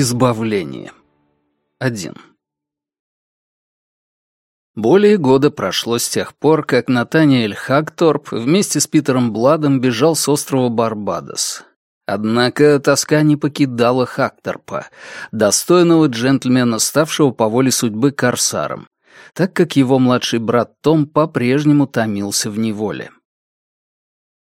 Избавление. 1. Более года прошло с тех пор, как Натаниэль Хагторп вместе с Питером Бладом бежал с острова Барбадос. Однако тоска не покидала Хакторпа, достойного джентльмена, ставшего по воле судьбы корсаром, так как его младший брат Том по-прежнему томился в неволе.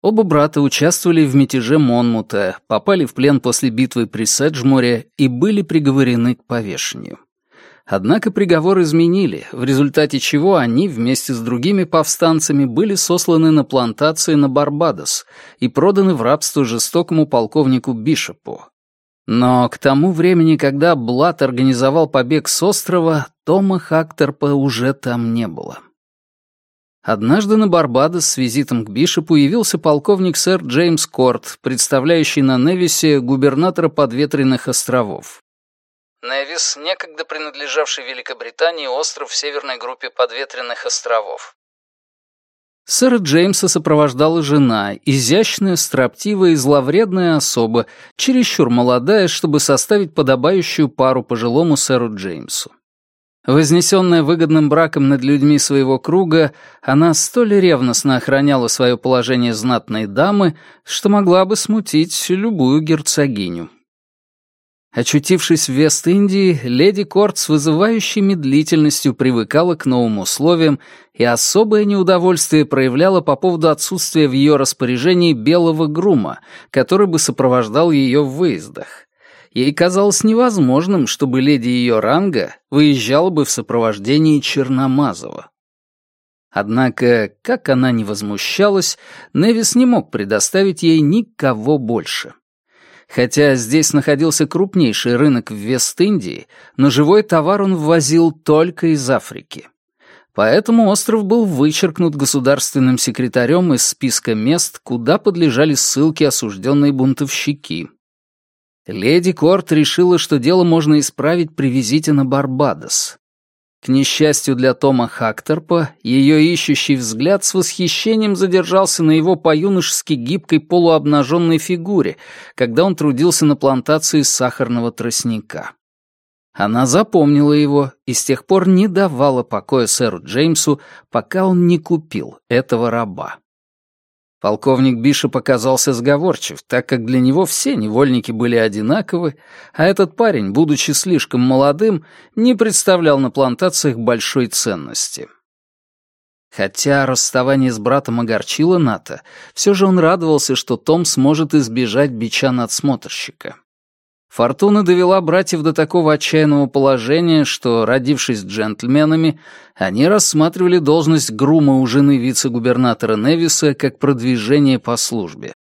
Оба брата участвовали в мятеже Монмута, попали в плен после битвы при Седжморе и были приговорены к повешению. Однако приговор изменили, в результате чего они вместе с другими повстанцами были сосланы на плантации на Барбадос и проданы в рабство жестокому полковнику Бишопу. Но к тому времени, когда Блад организовал побег с острова, Тома Хакторпа уже там не было. Однажды на Барбадос с визитом к Бишопу явился полковник сэр Джеймс Корт, представляющий на Невисе губернатора подветренных островов. Невис, некогда принадлежавший Великобритании, остров в северной группе подветренных островов. Сэра Джеймса сопровождала жена, изящная, строптивая и зловредная особа, чересчур молодая, чтобы составить подобающую пару пожилому сэру Джеймсу. Вознесенная выгодным браком над людьми своего круга, она столь ревностно охраняла свое положение знатной дамы, что могла бы смутить любую герцогиню. Очутившись в Вест-Индии, леди Корт с вызывающей медлительностью привыкала к новым условиям и особое неудовольствие проявляла по поводу отсутствия в ее распоряжении белого грума, который бы сопровождал ее в выездах. Ей казалось невозможным, чтобы леди ее ранга выезжала бы в сопровождении Черномазова. Однако, как она ни возмущалась, Невис не мог предоставить ей никого больше. Хотя здесь находился крупнейший рынок в Вест-Индии, но живой товар он ввозил только из Африки. Поэтому остров был вычеркнут государственным секретарем из списка мест, куда подлежали ссылки осужденные бунтовщики. Леди Корт решила, что дело можно исправить при визите на Барбадос. К несчастью для Тома Хакторпа, ее ищущий взгляд с восхищением задержался на его по-юношески гибкой полуобнаженной фигуре, когда он трудился на плантации сахарного тростника. Она запомнила его и с тех пор не давала покоя сэру Джеймсу, пока он не купил этого раба. Полковник Бишоп оказался сговорчив, так как для него все невольники были одинаковы, а этот парень, будучи слишком молодым, не представлял на плантациях большой ценности. Хотя расставание с братом огорчило Ната, все же он радовался, что Том сможет избежать бича надсмотрщика. Фортуна довела братьев до такого отчаянного положения, что, родившись джентльменами, они рассматривали должность грума у жены вице-губернатора Невиса как продвижение по службе.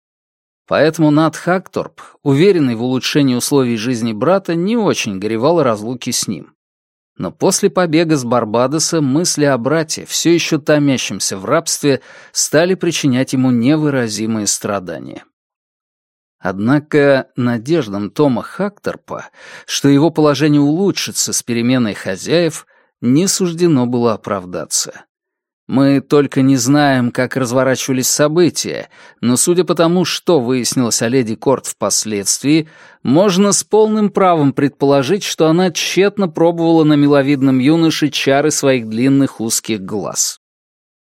Поэтому Нат Хакторп, уверенный в улучшении условий жизни брата, не очень горевал о разлуке с ним. Но после побега с Барбадоса мысли о брате, все еще томящемся в рабстве, стали причинять ему невыразимые страдания. Однако надеждам Тома Хакторпа, что его положение улучшится с переменой хозяев, не суждено было оправдаться. Мы только не знаем, как разворачивались события, но судя по тому, что выяснилось о леди Корт впоследствии, можно с полным правом предположить, что она тщетно пробовала на миловидном юноше чары своих длинных узких глаз.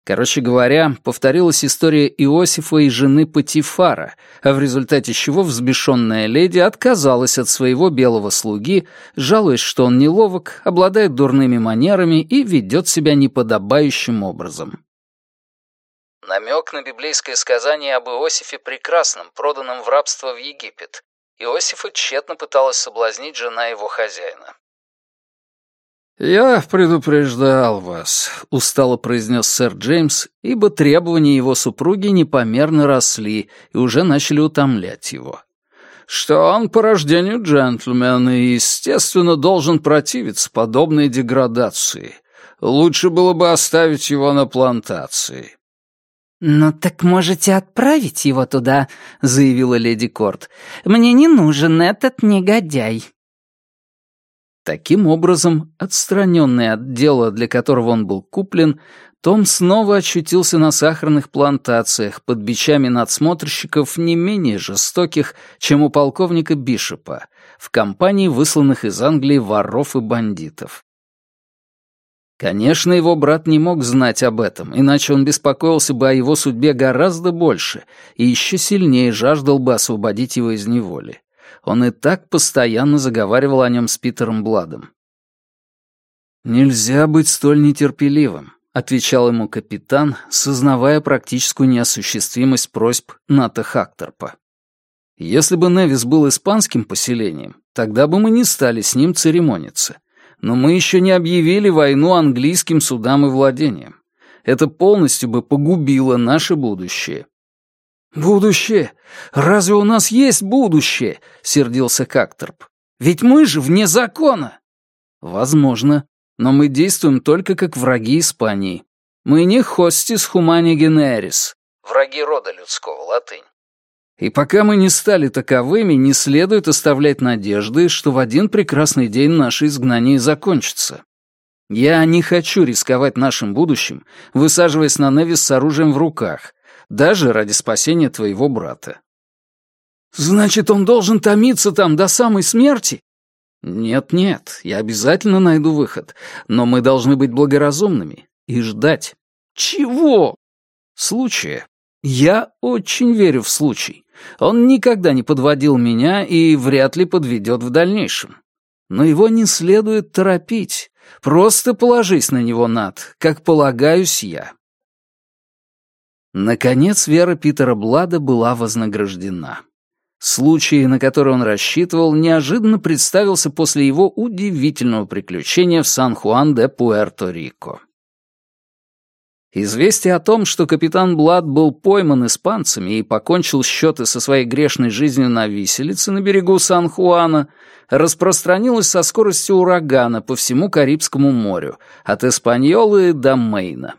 Короче говоря, повторилась история Иосифа и жены Патифара, а в результате чего взбешенная леди отказалась от своего белого слуги, жалуясь, что он неловок, обладает дурными манерами и ведет себя неподобающим образом. Намек на библейское сказание об Иосифе Прекрасном, проданном в рабство в Египет. Иосифа тщетно пыталась соблазнить жена его хозяина. «Я предупреждал вас», — устало произнес сэр Джеймс, ибо требования его супруги непомерно росли и уже начали утомлять его. «Что он по рождению джентльмен и, естественно, должен противиться подобной деградации. Лучше было бы оставить его на плантации». «Ну так можете отправить его туда», — заявила леди Корт. «Мне не нужен этот негодяй». Таким образом, отстраненный от дела, для которого он был куплен, Том снова очутился на сахарных плантациях под бичами надсмотрщиков не менее жестоких, чем у полковника Бишопа, в компании высланных из Англии воров и бандитов. Конечно, его брат не мог знать об этом, иначе он беспокоился бы о его судьбе гораздо больше и еще сильнее жаждал бы освободить его из неволи. Он и так постоянно заговаривал о нем с Питером Бладом. «Нельзя быть столь нетерпеливым», — отвечал ему капитан, сознавая практическую неосуществимость просьб Ната Хакторпа. «Если бы Невис был испанским поселением, тогда бы мы не стали с ним церемониться» но мы еще не объявили войну английским судам и владениям. Это полностью бы погубило наше будущее. «Будущее? Разве у нас есть будущее?» — сердился Какторп. «Ведь мы же вне закона!» «Возможно, но мы действуем только как враги Испании. Мы не хостис хумани генерис». Враги рода людского, латынь. И пока мы не стали таковыми, не следует оставлять надежды, что в один прекрасный день наше изгнание закончится. Я не хочу рисковать нашим будущим, высаживаясь на Невис с оружием в руках, даже ради спасения твоего брата. Значит, он должен томиться там до самой смерти? Нет-нет, я обязательно найду выход, но мы должны быть благоразумными и ждать. Чего? Случая. Я очень верю в случай. Он никогда не подводил меня и вряд ли подведет в дальнейшем. Но его не следует торопить. Просто положись на него, Над, как полагаюсь я. Наконец, вера Питера Блада была вознаграждена. Случай, на который он рассчитывал, неожиданно представился после его удивительного приключения в Сан-Хуан-де-Пуэрто-Рико. Известие о том, что капитан Блад был пойман испанцами и покончил счеты со своей грешной жизнью на виселице на берегу Сан-Хуана, распространилось со скоростью урагана по всему Карибскому морю, от Эспаньолы до Мейна.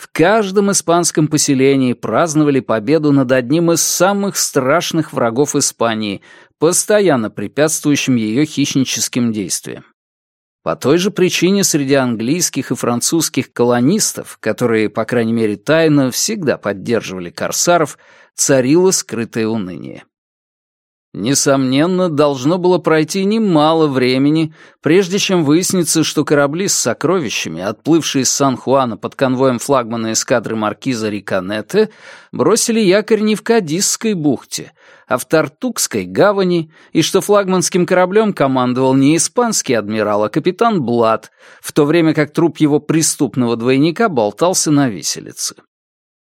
В каждом испанском поселении праздновали победу над одним из самых страшных врагов Испании, постоянно препятствующим ее хищническим действиям. По той же причине среди английских и французских колонистов, которые, по крайней мере, тайно всегда поддерживали корсаров, царило скрытое уныние. Несомненно, должно было пройти немало времени, прежде чем выяснится, что корабли с сокровищами, отплывшие из Сан-Хуана под конвоем флагмана эскадры маркиза Риканете, бросили якорь не в Кадисской бухте, а в Тартукской гавани, и что флагманским кораблем командовал не испанский адмирал, а капитан Блад, в то время как труп его преступного двойника болтался на виселице.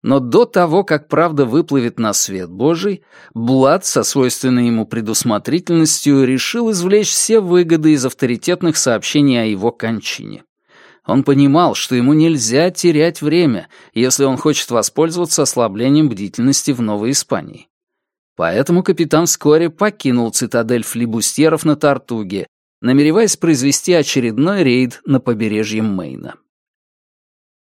Но до того, как правда выплывет на свет Божий, Блад со свойственной ему предусмотрительностью решил извлечь все выгоды из авторитетных сообщений о его кончине. Он понимал, что ему нельзя терять время, если он хочет воспользоваться ослаблением бдительности в Новой Испании. Поэтому капитан вскоре покинул цитадель флибустьеров на Тартуге, намереваясь произвести очередной рейд на побережье Мейна.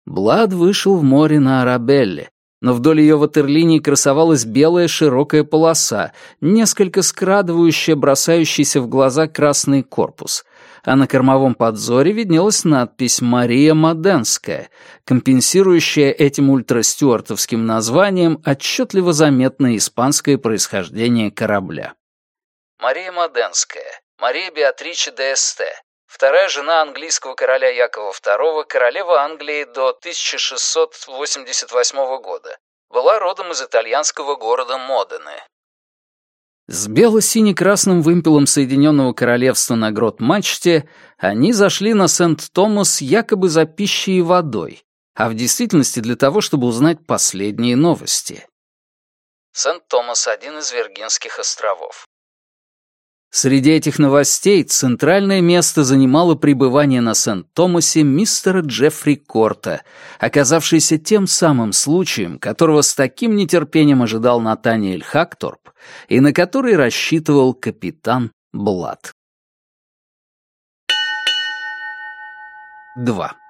Блад вышел в море на Арабелле, но вдоль ее ватерлинии красовалась белая широкая полоса, несколько скрадывающая бросающийся в глаза красный корпус, а на кормовом подзоре виднелась надпись «Мария Моденская», компенсирующая этим ультрастюартовским названием отчетливо заметное испанское происхождение корабля. Мария Моденская, Мария Беатриче де Эсте, Вторая жена английского короля Якова II, королева Англии до 1688 года, была родом из итальянского города Модены. С бело-сине-красным вымпелом Соединенного Королевства на грот-мачте они зашли на Сент-Томас якобы за пищей и водой, а в действительности для того, чтобы узнать последние новости. Сент-Томас — один из Виргинских островов. Среди этих новостей центральное место занимало пребывание на Сент-Томасе мистера Джеффри Корта, оказавшееся тем самым случаем, которого с таким нетерпением ожидал Натаниэль Хакторп и на который рассчитывал капитан Блад. 2.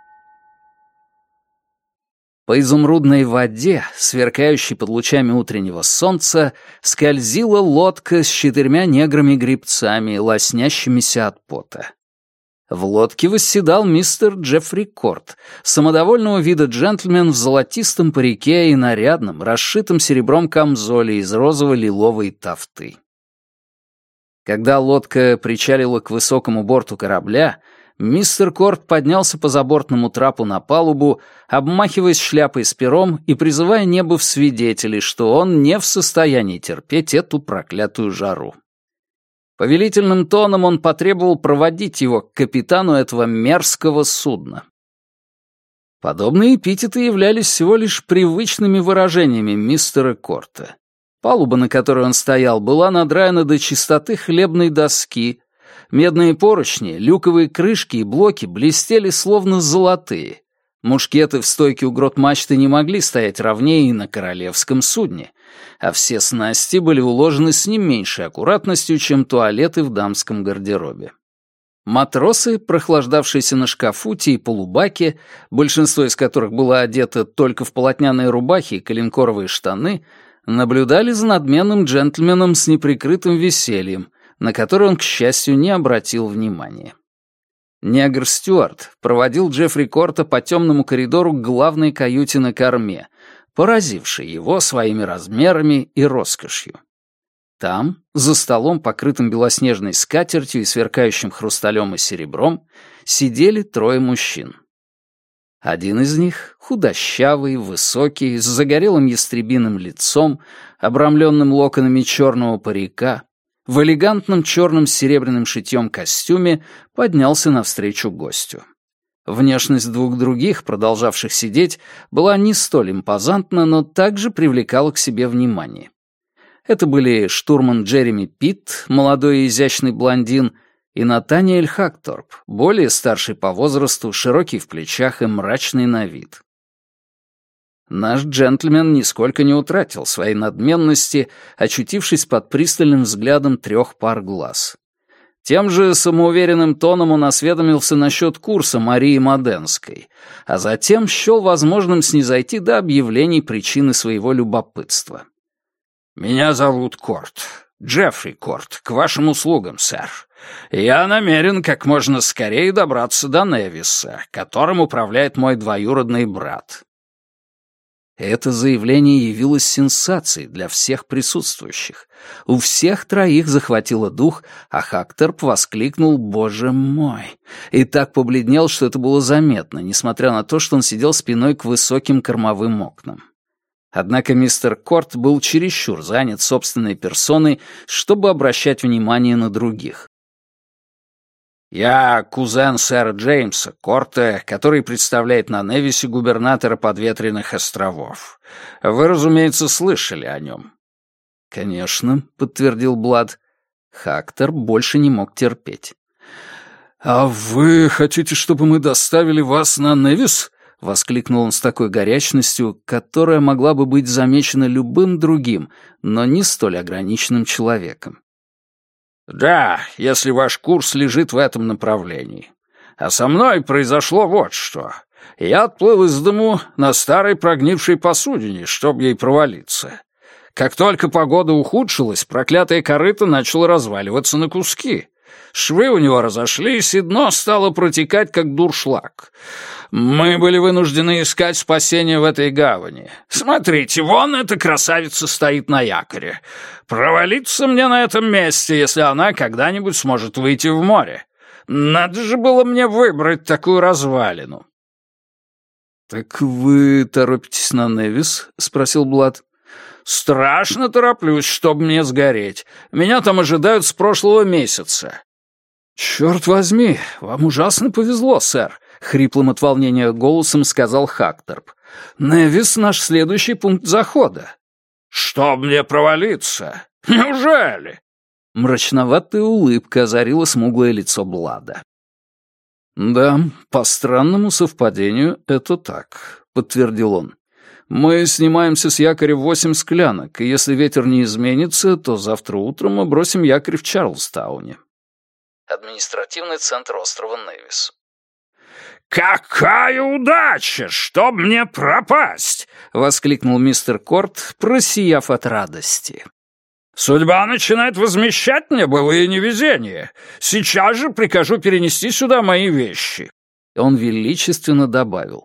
По изумрудной воде, сверкающей под лучами утреннего солнца, скользила лодка с четырьмя неграми-гребцами, лоснящимися от пота. В лодке восседал мистер Джеффри Корт, самодовольного вида джентльмен в золотистом парике и нарядном, расшитом серебром камзоле из розово-лиловой тафты. Когда лодка причалила к высокому борту корабля, мистер Корт поднялся по забортному трапу на палубу, обмахиваясь шляпой с пером и призывая небо в свидетели, что он не в состоянии терпеть эту проклятую жару. Повелительным тоном он потребовал проводить его к капитану этого мерзкого судна. Подобные эпитеты являлись всего лишь привычными выражениями мистера Корта. Палуба, на которой он стоял, была надраена до чистоты хлебной доски. Медные поручни, люковые крышки и блоки блестели словно золотые. Мушкеты в стойке у грот мачты не могли стоять ровнее и на королевском судне, а все снасти были уложены с не меньшей аккуратностью, чем туалеты в дамском гардеробе. Матросы, прохлаждавшиеся на шкафуте и полубаке, большинство из которых было одето только в полотняные рубахи и коленкоровые штаны, наблюдали за надменным джентльменом с неприкрытым весельем, на который он, к счастью, не обратил внимания. Негр Стюарт проводил Джеффри Корта по темному коридору к главной каюте на корме, поразившей его своими размерами и роскошью. Там, за столом, покрытым белоснежной скатертью и сверкающим хрусталем и серебром, сидели трое мужчин. Один из них, худощавый, высокий, с загорелым ястребиным лицом, обрамленным локонами черного парика, в элегантном черном с серебряным шитьем костюме поднялся навстречу гостю. Внешность двух других, продолжавших сидеть, была не столь импозантна, но также привлекала к себе внимание. Это были штурман Джереми Питт, молодой и изящный блондин, и Натаниэль Хакторп, более старший по возрасту, широкий в плечах и мрачный на вид. Наш джентльмен нисколько не утратил своей надменности, очутившись под пристальным взглядом трех пар глаз. Тем же самоуверенным тоном он осведомился насчет курса Марии Моденской, а затем счел возможным снизойти до объявлений причины своего любопытства. «Меня зовут Корт, Джеффри Корт, к вашим услугам, сэр. Я намерен как можно скорее добраться до Невиса, которым управляет мой двоюродный брат. Это заявление явилось сенсацией для всех присутствующих. У всех троих захватило дух, а Хакторп воскликнул «Боже мой!» и так побледнел, что это было заметно, несмотря на то, что он сидел спиной к высоким кормовым окнам. Однако мистер Корт был чересчур занят собственной персоной, чтобы обращать внимание на других. «Я кузен сэра Джеймса Корте, который представляет на Невисе губернатора подветренных островов. Вы, разумеется, слышали о нем». «Конечно», — подтвердил Блад. Хактор больше не мог терпеть. «А вы хотите, чтобы мы доставили вас на Невис?» — воскликнул он с такой горячностью, которая могла бы быть замечена любым другим, но не столь ограниченным человеком. «Да, если ваш курс лежит в этом направлении. А со мной произошло вот что. Я отплыл из дому на старой прогнившей посудине, чтобы ей провалиться. Как только погода ухудшилась, проклятая корыто начало разваливаться на куски. Швы у него разошлись, и дно стало протекать, как дуршлаг. Мы были вынуждены искать спасение в этой гавани. Смотрите, вон эта красавица стоит на якоре. Провалиться мне на этом месте, если она когда-нибудь сможет выйти в море. Надо же было мне выбрать такую развалину. «Так вы торопитесь на Невис?» — спросил Блад. «Страшно тороплюсь, чтобы мне сгореть. Меня там ожидают с прошлого месяца. «Черт возьми, вам ужасно повезло, сэр», — хриплым от волнения голосом сказал Хакторп. «Невис — наш следующий пункт захода». «Чтоб мне провалиться? Неужели?» Мрачноватая улыбка озарила смуглое лицо Блада. «Да, по странному совпадению это так», — подтвердил он. «Мы снимаемся с якоря в восемь склянок, и если ветер не изменится, то завтра утром мы бросим якорь в Чарльстауне» административный центр острова Невис. «Какая удача! Чтоб мне пропасть!» — воскликнул мистер Корт, просияв от радости. Судьба начинает возмещать мне былые невезения. Сейчас же прикажу перенести сюда мои вещи». Он величественно добавил.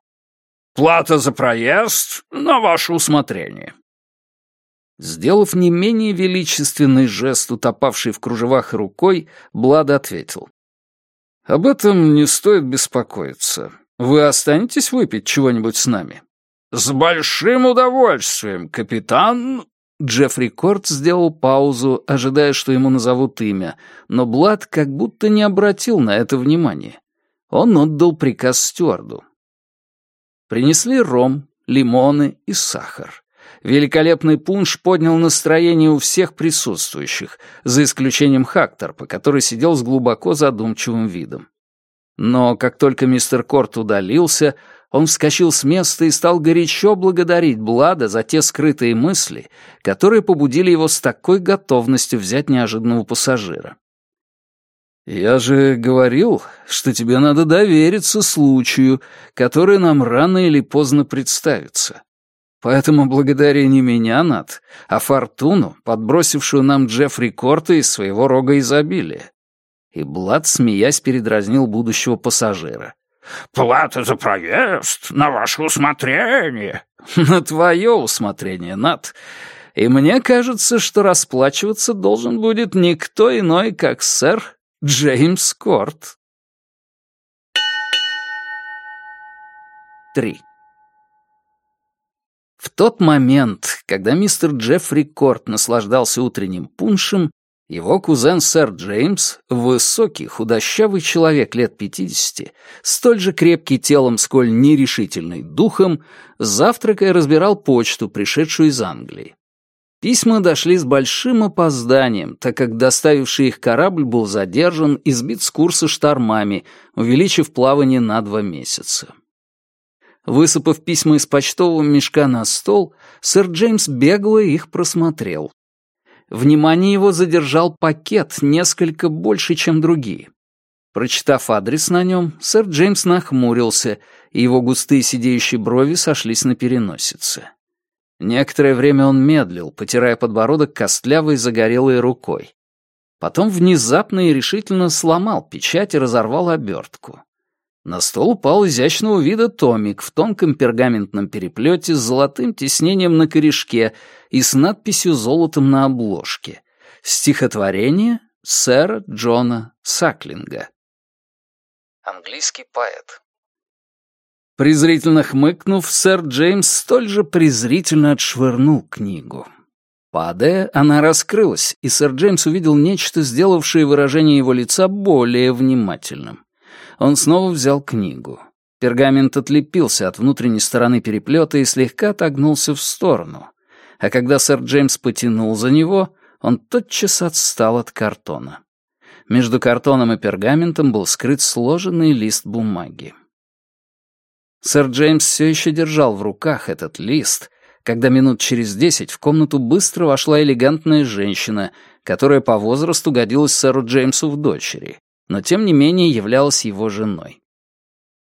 «Плата за проезд на ваше усмотрение». Сделав не менее величественный жест, утопавший в кружевах рукой, Блад ответил. «Об этом не стоит беспокоиться. Вы останетесь выпить чего-нибудь с нами?» «С большим удовольствием, капитан...» Джеффри Корт сделал паузу, ожидая, что ему назовут имя, но Блад как будто не обратил на это внимания. Он отдал приказ стюарду. Принесли ром, лимоны и сахар. Великолепный пунш поднял настроение у всех присутствующих, за исключением Хакторпа, который сидел с глубоко задумчивым видом. Но как только мистер Корт удалился, он вскочил с места и стал горячо благодарить Блада за те скрытые мысли, которые побудили его с такой готовностью взять неожиданного пассажира. «Я же говорил, что тебе надо довериться случаю, который нам рано или поздно представится. Поэтому благодаря не меня, Над, а Фортуну, подбросившую нам Джеффри Корта из своего рога изобилия. И Блад, смеясь, передразнил будущего пассажира. «Плата за проезд на ваше усмотрение». «На твое усмотрение, Над. И мне кажется, что расплачиваться должен будет никто иной, как сэр Джеймс Корт». Три. В тот момент, когда мистер Джеффри Корт наслаждался утренним пуншем, его кузен сэр Джеймс, высокий, худощавый человек лет пятидесяти, столь же крепкий телом, сколь нерешительный духом, завтракая разбирал почту, пришедшую из Англии. Письма дошли с большим опозданием, так как доставивший их корабль был задержан и сбит с курса штормами, увеличив плавание на два месяца. Высыпав письма из почтового мешка на стол, сэр Джеймс бегло их просмотрел. Внимание его задержал пакет, несколько больше, чем другие. Прочитав адрес на нем, сэр Джеймс нахмурился, и его густые сидеющие брови сошлись на переносице. Некоторое время он медлил, потирая подбородок костлявой загорелой рукой. Потом внезапно и решительно сломал печать и разорвал обертку. На стол упал изящного вида томик в тонком пергаментном переплете с золотым тиснением на корешке и с надписью золотом на обложке. Стихотворение сэра Джона Саклинга. Английский поэт. Презрительно хмыкнув, сэр Джеймс столь же презрительно отшвырнул книгу. Падая, она раскрылась, и сэр Джеймс увидел нечто, сделавшее выражение его лица более внимательным. Он снова взял книгу. Пергамент отлепился от внутренней стороны переплета и слегка отогнулся в сторону. А когда сэр Джеймс потянул за него, он тотчас отстал от картона. Между картоном и пергаментом был скрыт сложенный лист бумаги. Сэр Джеймс все еще держал в руках этот лист, когда минут через десять в комнату быстро вошла элегантная женщина, которая по возрасту годилась сэру Джеймсу в дочери, но тем не менее являлась его женой.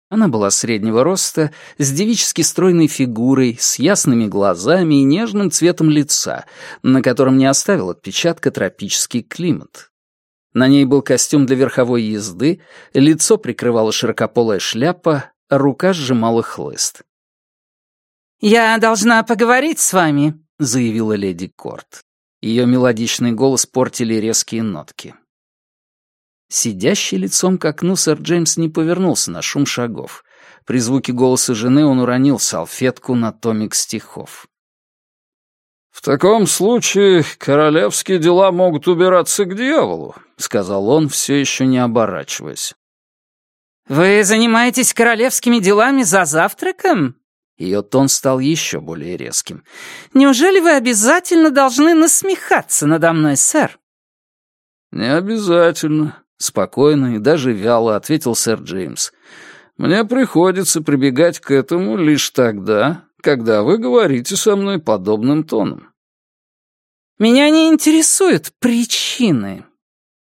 Она была среднего роста, с девически стройной фигурой, с ясными глазами и нежным цветом лица, на котором не оставил отпечатка тропический климат. На ней был костюм для верховой езды, лицо прикрывала широкополая шляпа, а рука сжимала хлыст. «Я должна поговорить с вами», — заявила леди Корт. Ее мелодичный голос портили резкие нотки. Сидящий лицом к окну сэр Джеймс не повернулся на шум шагов. При звуке голоса жены он уронил салфетку на томик стихов. «В таком случае королевские дела могут убираться к дьяволу», — сказал он, все еще не оборачиваясь. «Вы занимаетесь королевскими делами за завтраком?» Ее тон стал еще более резким. «Неужели вы обязательно должны насмехаться надо мной, сэр?» «Не обязательно», Спокойно и даже вяло ответил сэр Джеймс. «Мне приходится прибегать к этому лишь тогда, когда вы говорите со мной подобным тоном». «Меня не интересуют причины».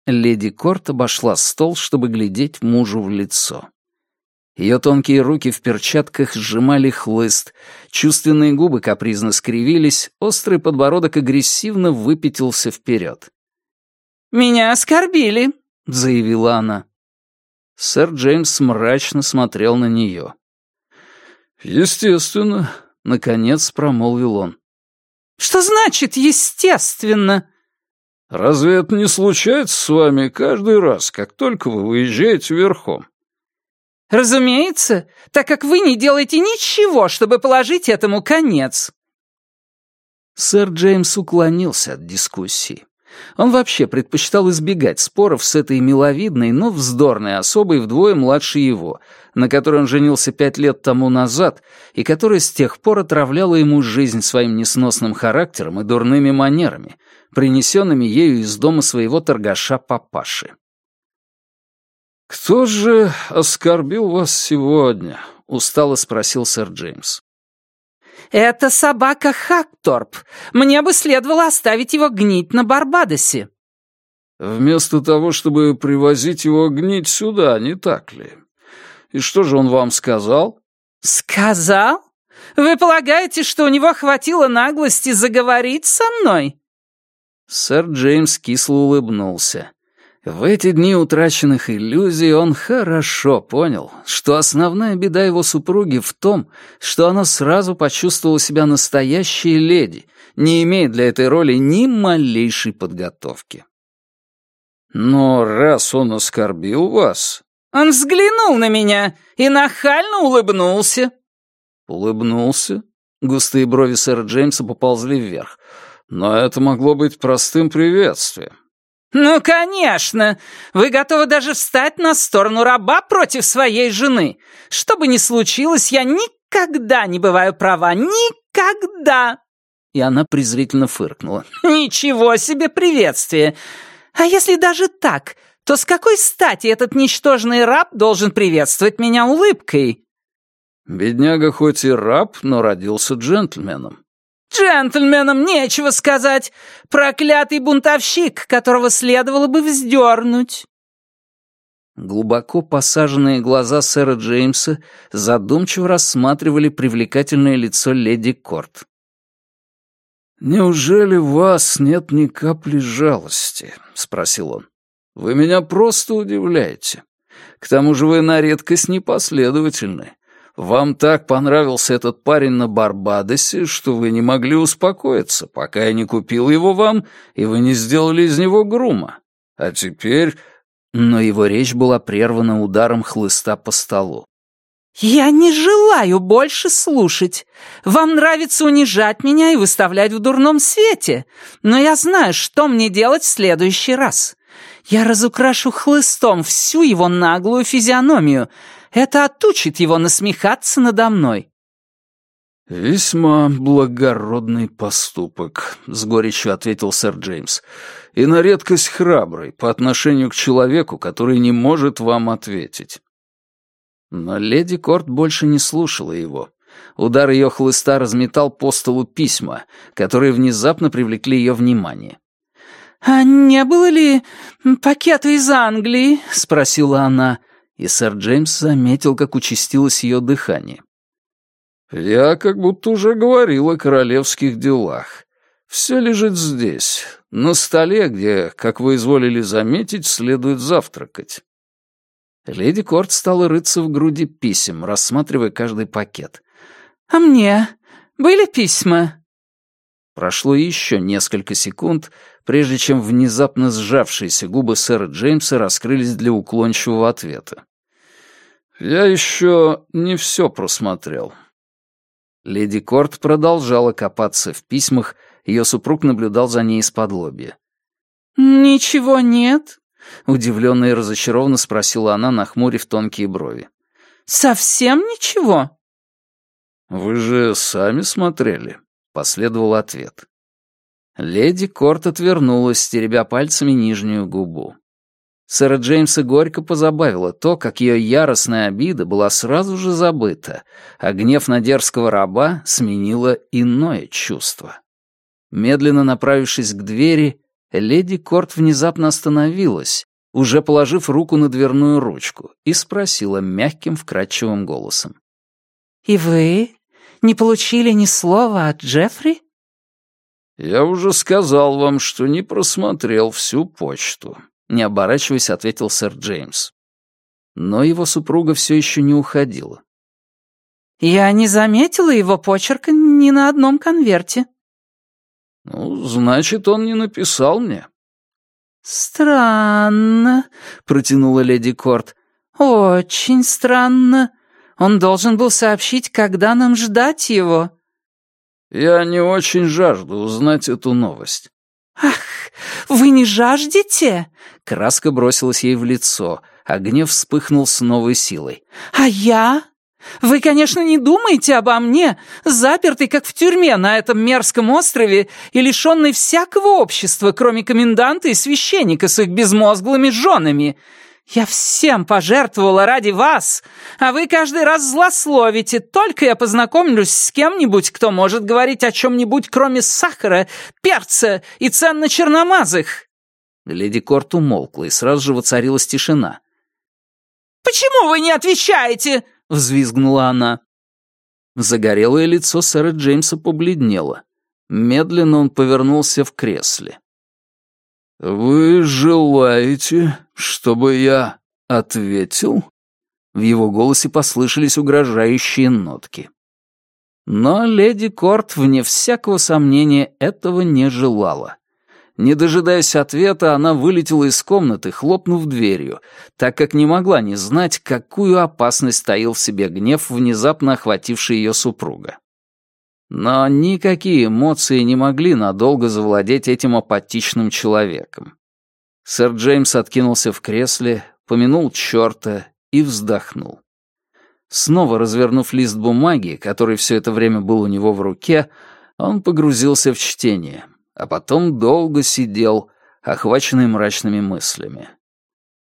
Леди Корт обошла стол, чтобы глядеть мужу в лицо. Ее тонкие руки в перчатках сжимали хлыст, чувственные губы капризно скривились, острый подбородок агрессивно выпятился вперед. «Меня оскорбили», — заявила она. Сэр Джеймс мрачно смотрел на нее. «Естественно», — наконец промолвил он. «Что значит «естественно»?» «Разве это не случается с вами каждый раз, как только вы выезжаете верхом?» «Разумеется, так как вы не делаете ничего, чтобы положить этому конец». Сэр Джеймс уклонился от дискуссии. Он вообще предпочитал избегать споров с этой миловидной, но вздорной особой вдвое младше его, на которой он женился пять лет тому назад и которая с тех пор отравляла ему жизнь своим несносным характером и дурными манерами, принесенными ею из дома своего торгаша-папаши. «Кто же оскорбил вас сегодня?» — устало спросил сэр Джеймс. «Это собака Хакторп. Мне бы следовало оставить его гнить на Барбадосе». «Вместо того, чтобы привозить его гнить сюда, не так ли? И что же он вам сказал?» «Сказал? Вы полагаете, что у него хватило наглости заговорить со мной?» Сэр Джеймс кисло улыбнулся. В эти дни утраченных иллюзий он хорошо понял, что основная беда его супруги в том, что она сразу почувствовала себя настоящей леди, не имея для этой роли ни малейшей подготовки. «Но раз он оскорбил вас...» «Он взглянул на меня и нахально улыбнулся». «Улыбнулся?» Густые брови сэра Джеймса поползли вверх. «Но это могло быть простым приветствием. «Ну, конечно! Вы готовы даже встать на сторону раба против своей жены. Что бы ни случилось, я никогда не бываю права. Никогда!» И она презрительно фыркнула. «Ничего себе приветствие! А если даже так, то с какой стати этот ничтожный раб должен приветствовать меня улыбкой?» «Бедняга хоть и раб, но родился джентльменом. Джентльменам нечего сказать. Проклятый бунтовщик, которого следовало бы вздернуть. Глубоко посаженные глаза сэра Джеймса задумчиво рассматривали привлекательное лицо леди Корт. «Неужели у вас нет ни капли жалости?» — спросил он. «Вы меня просто удивляете. К тому же вы на редкость непоследовательны. Вам так понравился этот парень на Барбадосе, что вы не могли успокоиться, пока я не купил его вам, и вы не сделали из него грума. А теперь...» Но его речь была прервана ударом хлыста по столу. «Я не желаю больше слушать. Вам нравится унижать меня и выставлять в дурном свете, но я знаю, что мне делать в следующий раз. Я разукрашу хлыстом всю его наглую физиономию, это отучит его насмехаться надо мной». «Весьма благородный поступок», — с горечью ответил сэр Джеймс, «и на редкость храбрый по отношению к человеку, который не может вам ответить». Но леди Корт больше не слушала его. Удар ее хлыста разметал по столу письма, которые внезапно привлекли ее внимание. «А не было ли пакета из Англии?» — спросила она и сэр Джеймс заметил, как участилось ее дыхание. «Я как будто уже говорил о королевских делах. Все лежит здесь, на столе, где, как вы изволили заметить, следует завтракать». Леди Корт стала рыться в груди писем, рассматривая каждый пакет. «А мне были письма?» Прошло еще несколько секунд, прежде чем внезапно сжавшиеся губы сэра Джеймса раскрылись для уклончивого ответа. «Я еще не все просмотрел». Леди Корт продолжала копаться в письмах, ее супруг наблюдал за ней из-под лобья. «Ничего нет?» — удивленно и разочарованно спросила она, нахмурив тонкие брови. «Совсем ничего?» «Вы же сами смотрели», — последовал ответ. Леди Корт отвернулась, теребя пальцами нижнюю губу. Сэра Джеймса горько позабавило то, как ее яростная обида была сразу же забыта, а гнев на дерзкого раба сменила иное чувство. Медленно направившись к двери, леди Корт внезапно остановилась, уже положив руку на дверную ручку, и спросила мягким, вкрадчивым голосом. «И вы не получили ни слова от Джеффри?» «Я уже сказал вам, что не просмотрел всю почту», — не оборачиваясь, ответил сэр Джеймс. Но его супруга все еще не уходила. «Я не заметила его почерка ни на одном конверте». «Ну, значит, он не написал мне». «Странно», — протянула леди Корт. «Очень странно. Он должен был сообщить, когда нам ждать его». «Я не очень жажду узнать эту новость». «Ах, вы не жаждете?» Краска бросилась ей в лицо, а гнев вспыхнул с новой силой. «А я? Вы, конечно, не думаете обо мне, запертый как в тюрьме на этом мерзком острове и лишенный всякого общества, кроме коменданта и священника с их безмозглыми женами. Я всем пожертвовала ради вас, а вы каждый раз злословите, только я познакомлюсь с кем-нибудь, кто может говорить о чем-нибудь, кроме сахара, перца и цен на черномазых». Леди Корт умолкла, и сразу же воцарилась тишина. «Почему вы не отвечаете?» — взвизгнула она. Загорелое лицо сэра Джеймса побледнело. Медленно он повернулся в кресле. «Вы желаете, чтобы я ответил?» В его голосе послышались угрожающие нотки. Но леди Корт, вне всякого сомнения, этого не желала. Не дожидаясь ответа, она вылетела из комнаты, хлопнув дверью, так как не могла не знать, какую опасность таил в себе гнев, внезапно охвативший ее супруга. Но никакие эмоции не могли надолго завладеть этим апатичным человеком. Сэр Джеймс откинулся в кресле, помянул черта и вздохнул. Снова развернув лист бумаги, который все это время был у него в руке, он погрузился в чтение — а потом долго сидел, охваченный мрачными мыслями.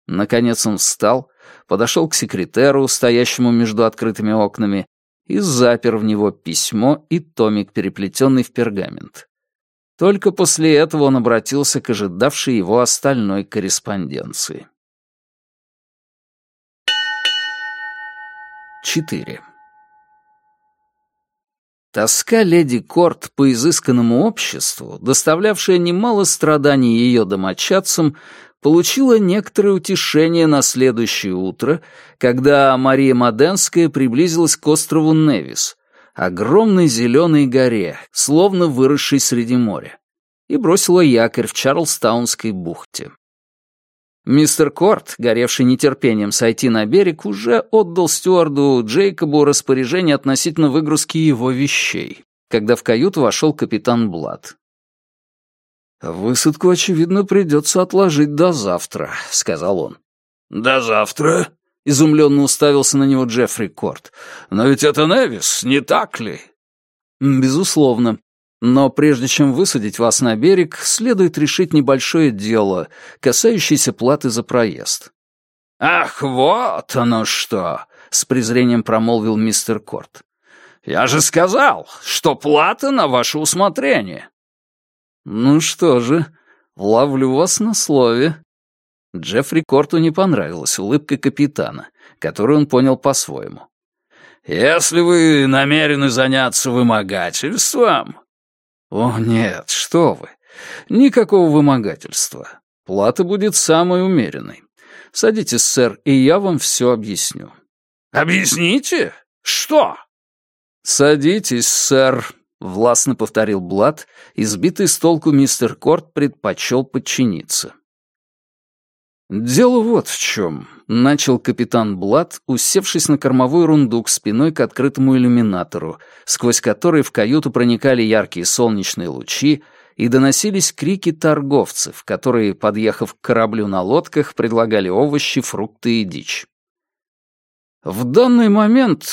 Наконец он встал, подошел к секретеру, стоящему между открытыми окнами, и запер в него письмо и томик, переплетенный в пергамент. Только после этого он обратился к ожидавшей его остальной корреспонденции. 4. Тоска леди Корт по изысканному обществу, доставлявшая немало страданий ее домочадцам, получила некоторое утешение на следующее утро, когда Мария Маденская приблизилась к острову Невис, огромной зеленой горе, словно выросшей среди моря, и бросила якорь в Чарльстаунской бухте. Мистер Корт, горевший нетерпением сойти на берег, уже отдал стюарду Джейкобу распоряжение относительно выгрузки его вещей, когда в каюту вошел капитан Блад. «Высадку, очевидно, придется отложить до завтра», — сказал он. «До завтра?» — изумленно уставился на него Джеффри Корт. «Но ведь это Невис, не так ли?» «Безусловно. Но прежде чем высадить вас на берег, следует решить небольшое дело, касающееся платы за проезд». «Ах, вот оно что!» — с презрением промолвил мистер Корт. «Я же сказал, что плата на ваше усмотрение». «Ну что же, ловлю вас на слове». Джеффри Корту не понравилась улыбка капитана, которую он понял по-своему. «Если вы намерены заняться вымогательством, «О, нет, что вы! Никакого вымогательства. Плата будет самой умеренной. Садитесь, сэр, и я вам все объясню». «Объясните? Что?» «Садитесь, сэр», — властно повторил Блад, избитый с толку мистер Корт предпочел подчиниться. «Дело вот в чем», — начал капитан Блад, усевшись на кормовой рундук спиной к открытому иллюминатору, сквозь который в каюту проникали яркие солнечные лучи и доносились крики торговцев, которые, подъехав к кораблю на лодках, предлагали овощи, фрукты и дичь. «В данный момент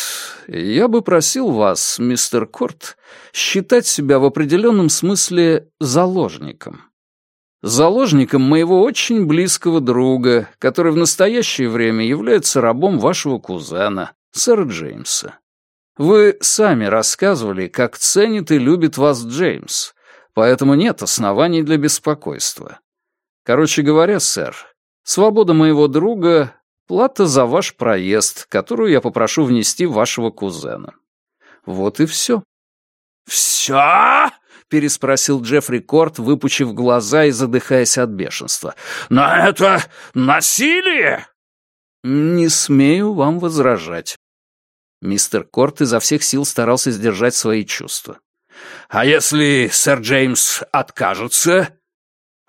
я бы просил вас, мистер Корт, считать себя в определенном смысле заложником» заложником моего очень близкого друга, который в настоящее время является рабом вашего кузена, сэра Джеймса. Вы сами рассказывали, как ценит и любит вас Джеймс, поэтому нет оснований для беспокойства. Короче говоря, сэр, Свобода моего друга — плата за ваш проезд, которую я попрошу внести вашего кузена. Вот и все». «Все?» — переспросил Джеффри Корт, выпучив глаза и задыхаясь от бешенства. «Но это насилие!» «Не смею вам возражать». Мистер Корт изо всех сил старался сдержать свои чувства. «А если сэр Джеймс откажется?»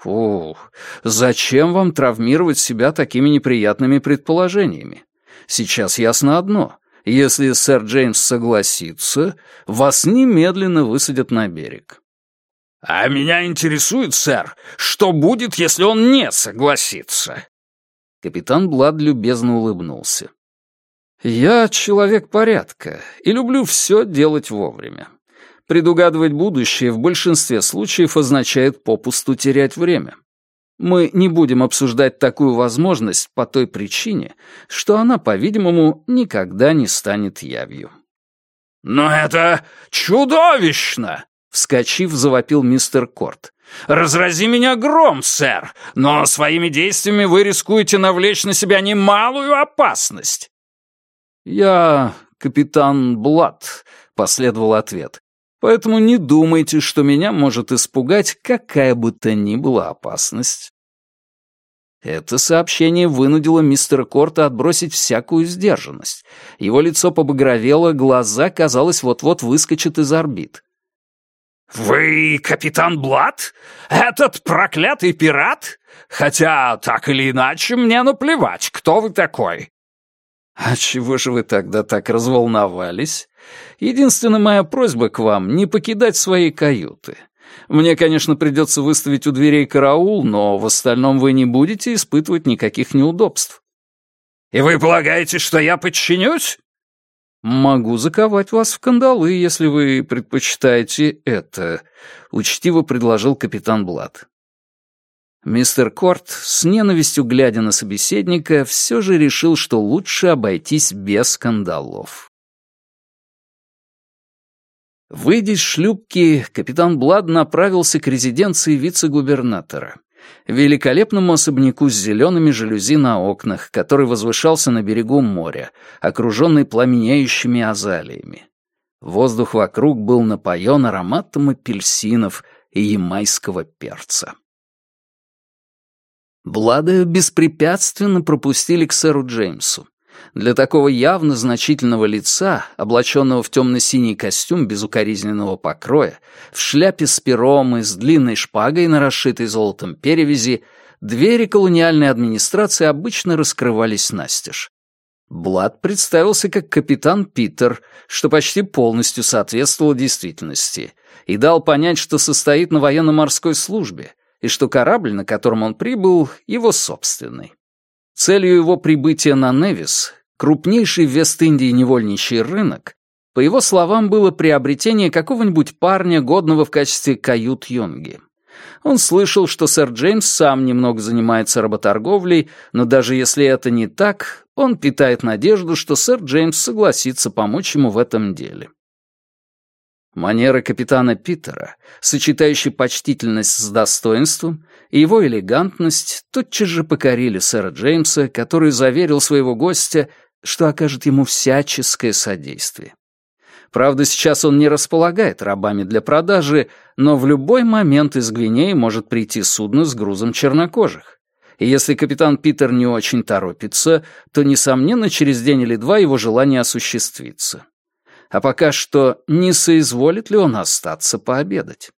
«Фу, зачем вам травмировать себя такими неприятными предположениями? Сейчас ясно одно. Если сэр Джеймс согласится, вас немедленно высадят на берег». «А меня интересует, сэр, что будет, если он не согласится?» Капитан Блад любезно улыбнулся. «Я человек порядка и люблю все делать вовремя. Предугадывать будущее в большинстве случаев означает попусту терять время. Мы не будем обсуждать такую возможность по той причине, что она, по-видимому, никогда не станет явью. «Но это чудовищно!» — вскочив, завопил мистер Корт. «Разрази меня гром, сэр, но своими действиями вы рискуете навлечь на себя немалую опасность». «Я капитан Блад», — последовал ответ. «Поэтому не думайте, что меня может испугать какая бы то ни была опасность». Это сообщение вынудило мистера Корта отбросить всякую сдержанность. Его лицо побагровело, глаза, казалось, вот-вот выскочат из орбит. «Вы капитан Блад? Этот проклятый пират? Хотя, так или иначе, мне наплевать, кто вы такой. «А чего же вы тогда так разволновались? Единственная моя просьба к вам — не покидать свои каюты. Мне, конечно, придется выставить у дверей караул, но в остальном вы не будете испытывать никаких неудобств». «И вы полагаете, что я подчинюсь?» «Могу заковать вас в кандалы, если вы предпочитаете это», — учтиво предложил капитан Блад. Мистер Корт, с ненавистью глядя на собеседника, все же решил, что лучше обойтись без скандалов. Выйдя из шлюпки, капитан Блад направился к резиденции вице-губернатора, великолепному особняку с зелеными жалюзи на окнах, который возвышался на берегу моря, окруженный пламенеющими азалиями. Воздух вокруг был напоен ароматом апельсинов и ямайского перца. Блада беспрепятственно пропустили к сэру Джеймсу. Для такого явно значительного лица, облаченного в темно-синий костюм безукоризненного покроя, в шляпе с пером и с длинной шпагой на расшитой золотом перевязи, двери колониальной администрации обычно раскрывались настежь. Блад представился как капитан Питер, что почти полностью соответствовало действительности, и дал понять, что состоит на военно-морской службе — и что корабль, на котором он прибыл, его собственный. Целью его прибытия на Невис, крупнейший в Вест-Индии невольничий рынок, по его словам, было приобретение какого-нибудь парня, годного в качестве кают-йонги. Он слышал, что сэр Джеймс сам немного занимается работорговлей, но даже если это не так, он питает надежду, что сэр Джеймс согласится помочь ему в этом деле. Манеры капитана Питера, сочетающие почтительность с достоинством, и его элегантность тотчас же покорили сэра Джеймса, который заверил своего гостя, что окажет ему всяческое содействие. Правда, сейчас он не располагает рабами для продажи, но в любой момент из Гвинеи может прийти судно с грузом чернокожих. И если капитан Питер не очень торопится, то, несомненно, через день или два его желание осуществится а пока что не соизволит ли он остаться пообедать.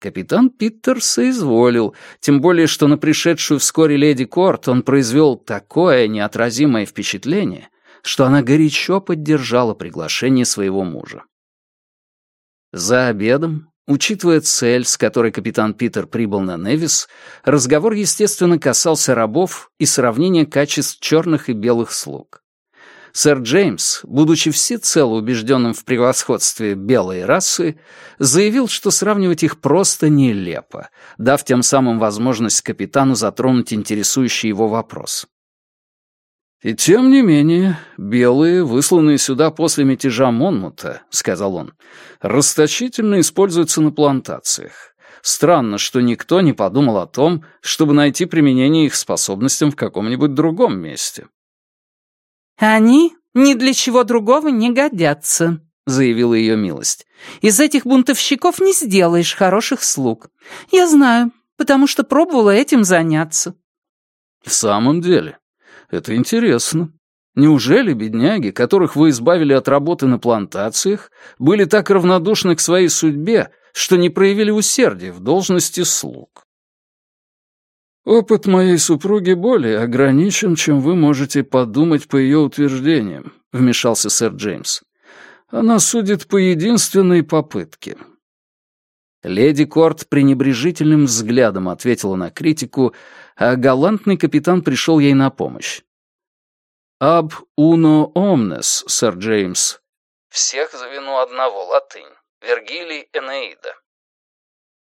Капитан Питер соизволил, тем более, что на пришедшую вскоре леди Корт он произвел такое неотразимое впечатление, что она горячо поддержала приглашение своего мужа. За обедом, учитывая цель, с которой капитан Питер прибыл на Невис, разговор, естественно, касался рабов и сравнения качеств черных и белых слуг. Сэр Джеймс, будучи всецело убежденным в превосходстве белой расы, заявил, что сравнивать их просто нелепо, дав тем самым возможность капитану затронуть интересующий его вопрос. «И тем не менее, белые, высланные сюда после мятежа Монмута, — сказал он, — расточительно используются на плантациях. Странно, что никто не подумал о том, чтобы найти применение их способностям в каком-нибудь другом месте. «Они ни для чего другого не годятся», — заявила ее милость. «Из этих бунтовщиков не сделаешь хороших слуг. Я знаю, потому что пробовала этим заняться». «В самом деле, это интересно. Неужели бедняги, которых вы избавили от работы на плантациях, были так равнодушны к своей судьбе, что не проявили усердия в должности слуг?» «Опыт моей супруги более ограничен, чем вы можете подумать по ее утверждениям», — вмешался сэр Джеймс. «Она судит по единственной попытке». Леди Корт пренебрежительным взглядом ответила на критику, а галантный капитан пришел ей на помощь. «Аб уно омнес, сэр Джеймс». «Всех за вину одного, латынь. Вергилий Энеида».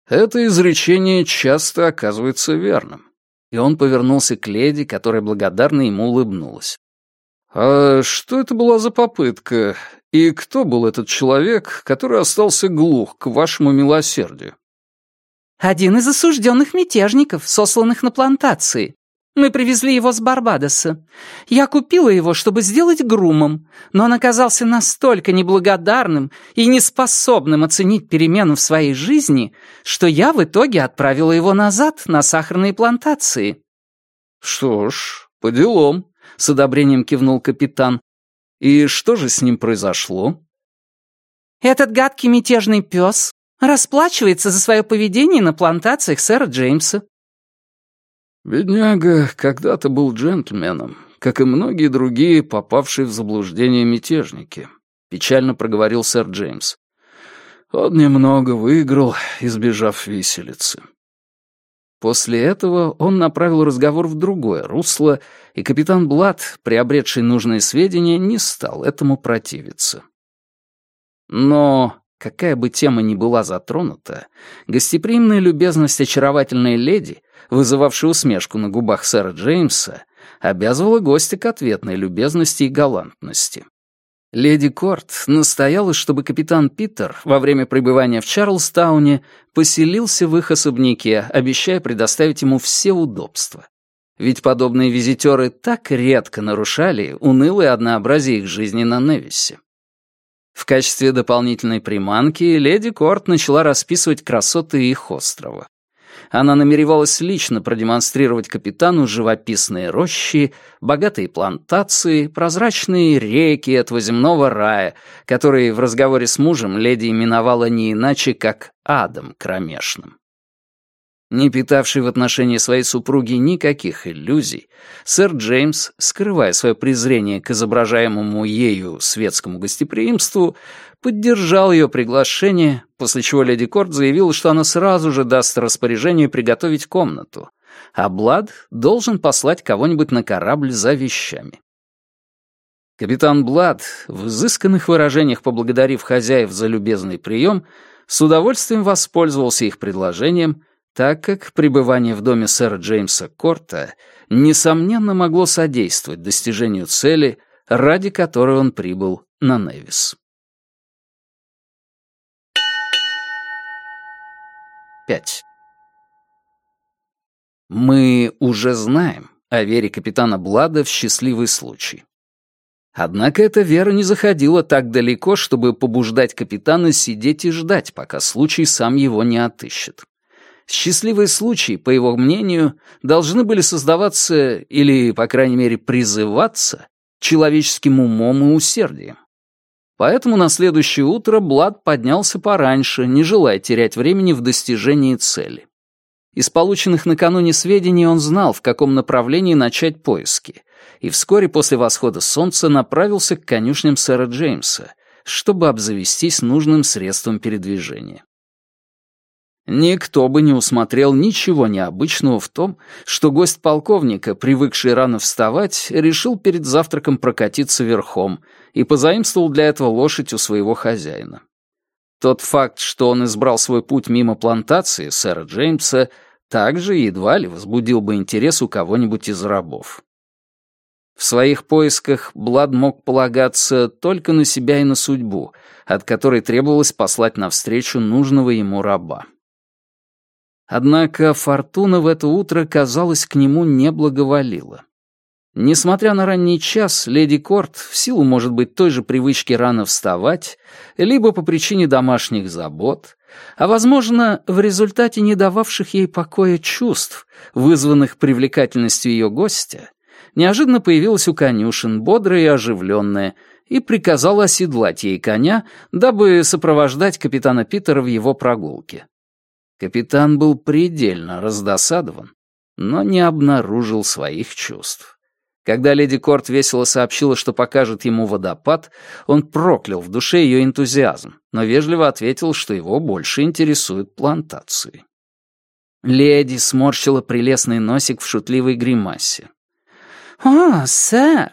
Это изречение часто оказывается верным и он повернулся к леди, которая благодарно ему улыбнулась. «А что это была за попытка? И кто был этот человек, который остался глух к вашему милосердию?» «Один из осужденных мятежников, сосланных на плантации. Мы привезли его с Барбадоса. Я купила его, чтобы сделать грумом, но он оказался настолько неблагодарным и неспособным оценить перемену в своей жизни, что я в итоге отправила его назад на сахарные плантации». «Что ж, по делам», — с одобрением кивнул капитан. «И что же с ним произошло?» «Этот гадкий мятежный пес расплачивается за свое поведение на плантациях сэра Джеймса. Бедняга когда-то был джентльменом, как и многие другие, попавшие в заблуждение мятежники, печально проговорил сэр Джеймс. Он немного выиграл, избежав виселицы. После этого он направил разговор в другое русло, и капитан Блад, приобретший нужные сведения, не стал этому противиться. Но какая бы тема ни была затронута, гостеприимная любезность очаровательной леди вызывавшая усмешку на губах сэра Джеймса, обязывала гостя к ответной любезности и галантности. Леди Корт настояла, чтобы капитан Питер во время пребывания в Чарльстауне поселился в их особняке, обещая предоставить ему все удобства. Ведь подобные визитеры так редко нарушали унылое однообразие их жизни на Невисе. В качестве дополнительной приманки леди Корт начала расписывать красоты их острова. Она намеревалась лично продемонстрировать капитану живописные рощи, богатые плантации, прозрачные реки этого земного рая, которые в разговоре с мужем леди именовала не иначе, как адом кромешным. Не питавший в отношении своей супруги никаких иллюзий, сэр Джеймс, скрывая свое презрение к изображаемому ею светскому гостеприимству, поддержал ее приглашение, после чего леди Корт заявила, что она сразу же даст распоряжение приготовить комнату, а Блад должен послать кого-нибудь на корабль за вещами. Капитан Блад, в изысканных выражениях поблагодарив хозяев за любезный прием, с удовольствием воспользовался их предложением — так как пребывание в доме сэра Джеймса Корта несомненно могло содействовать достижению цели, ради которой он прибыл на Невис. 5. Мы уже знаем о вере капитана Блада в счастливый случай. Однако эта вера не заходила так далеко, чтобы побуждать капитана сидеть и ждать, пока случай сам его не отыщет. Счастливые случаи, по его мнению, должны были создаваться или, по крайней мере, призываться человеческим умом и усердием. Поэтому на следующее утро Блад поднялся пораньше, не желая терять времени в достижении цели. Из полученных накануне сведений он знал, в каком направлении начать поиски, и вскоре после восхода солнца направился к конюшням сэра Джеймса, чтобы обзавестись нужным средством передвижения. Никто бы не усмотрел ничего необычного в том, что гость полковника, привыкший рано вставать, решил перед завтраком прокатиться верхом и позаимствовал для этого лошадь у своего хозяина. Тот факт, что он избрал свой путь мимо плантации сэра Джеймса, также едва ли возбудил бы интерес у кого-нибудь из рабов. В своих поисках Блад мог полагаться только на себя и на судьбу, от которой требовалось послать навстречу нужного ему раба. Однако фортуна в это утро, казалось, к нему не благоволила. Несмотря на ранний час, леди Корт, в силу, может быть, той же привычки рано вставать, либо по причине домашних забот, а, возможно, в результате не дававших ей покоя чувств, вызванных привлекательностью ее гостя, неожиданно появилась у конюшен, бодрая и оживленная, и приказала оседлать ей коня, дабы сопровождать капитана Питера в его прогулке. Капитан был предельно раздосадован, но не обнаружил своих чувств. Когда леди Корт весело сообщила, что покажет ему водопад, он проклял в душе ее энтузиазм, но вежливо ответил, что его больше интересуют плантации. Леди сморщила прелестный носик в шутливой гримасе. «О, сэр,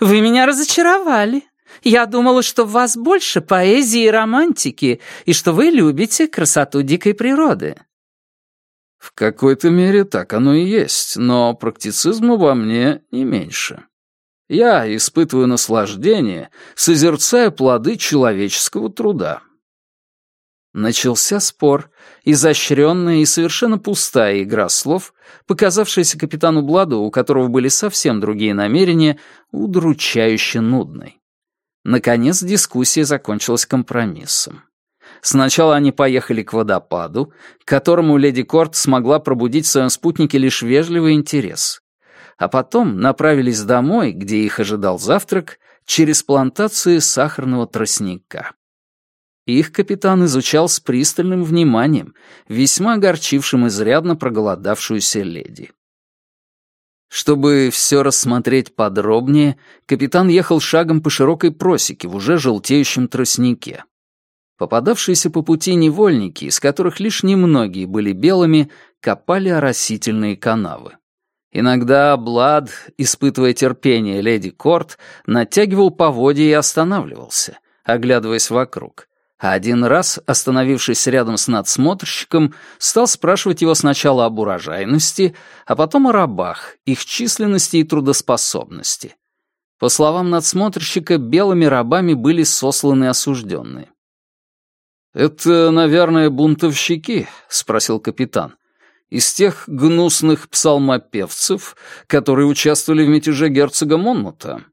вы меня разочаровали. Я думала, что в вас больше поэзии и романтики, и что вы любите красоту дикой природы». «В какой-то мере так оно и есть, но практицизма во мне не меньше. Я испытываю наслаждение, созерцая плоды человеческого труда». Начался спор, изощренная и совершенно пустая игра слов, показавшаяся капитану Бладу, у которого были совсем другие намерения, удручающе нудной. Наконец дискуссия закончилась компромиссом. Сначала они поехали к водопаду, к которому леди Корт смогла пробудить в своем спутнике лишь вежливый интерес. А потом направились домой, где их ожидал завтрак, через плантации сахарного тростника. Их капитан изучал с пристальным вниманием, весьма огорчившим изрядно проголодавшуюся леди. Чтобы все рассмотреть подробнее, капитан ехал шагом по широкой просеке в уже желтеющем тростнике. Попадавшиеся по пути невольники, из которых лишь немногие были белыми, копали оросительные канавы. Иногда Блад, испытывая терпение леди Корт, натягивал поводья и останавливался, оглядываясь вокруг один раз, остановившись рядом с надсмотрщиком, стал спрашивать его сначала об урожайности, а потом о рабах, их численности и трудоспособности. По словам надсмотрщика, белыми рабами были сосланы осужденные. «Это, наверное, бунтовщики?» — спросил капитан. «Из тех гнусных псалмопевцев, которые участвовали в мятеже герцога Монмута?»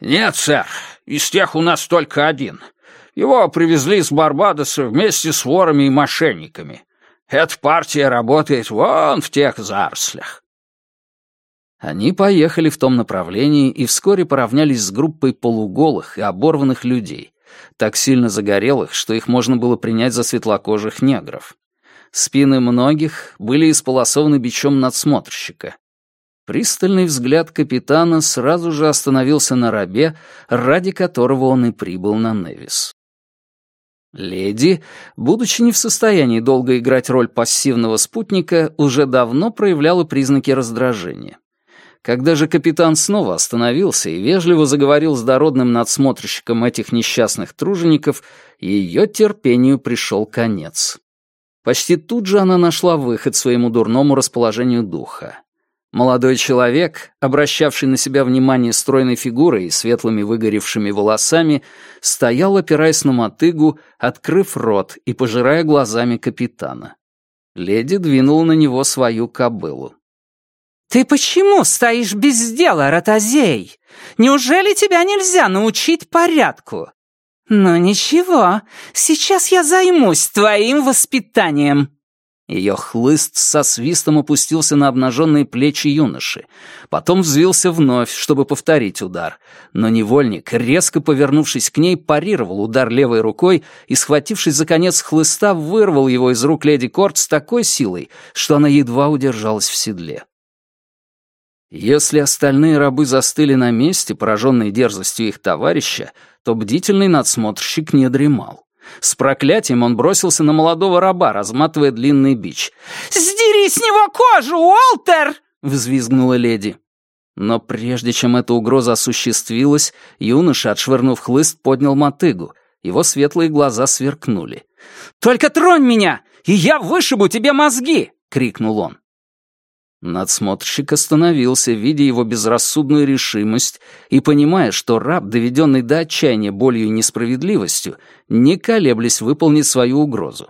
«Нет, сэр, из тех у нас только один — его привезли из Барбадоса вместе с ворами и мошенниками. Эта партия работает вон в тех зарослях». Они поехали в том направлении и вскоре поравнялись с группой полуголых и оборванных людей, так сильно загорелых, что их можно было принять за светлокожих негров. Спины многих были исполосованы бичом надсмотрщика. Пристальный взгляд капитана сразу же остановился на рабе, ради которого он и прибыл на Невис. Леди, будучи не в состоянии долго играть роль пассивного спутника, уже давно проявляла признаки раздражения. Когда же капитан снова остановился и вежливо заговорил с дородным надсмотрщиком этих несчастных тружеников, ее терпению пришел конец. Почти тут же она нашла выход своему дурному расположению духа. Молодой человек, обращавший на себя внимание стройной фигурой и светлыми выгоревшими волосами, стоял, опираясь на мотыгу, открыв рот и пожирая глазами капитана. Леди двинула на него свою кобылу. «Ты почему стоишь без дела, Ротозей? Неужели тебя нельзя научить порядку? Ну ничего, сейчас я займусь твоим воспитанием». Ее хлыст со свистом опустился на обнаженные плечи юноши. Потом взвился вновь, чтобы повторить удар. Но невольник, резко повернувшись к ней, парировал удар левой рукой и, схватившись за конец хлыста, вырвал его из рук леди Корт с такой силой, что она едва удержалась в седле. Если остальные рабы застыли на месте, пораженные дерзостью их товарища, то бдительный надсмотрщик не дремал. С проклятием он бросился на молодого раба, разматывая длинный бич. «Сдери с него кожу, Уолтер!» — взвизгнула леди. Но прежде чем эта угроза осуществилась, юноша, отшвырнув хлыст, поднял мотыгу. Его светлые глаза сверкнули. «Только тронь меня, и я вышибу тебе мозги!» — крикнул он. Надсмотрщик остановился, видя его безрассудную решимость и понимая, что раб, доведенный до отчаяния болью и несправедливостью, не колеблясь выполнить свою угрозу.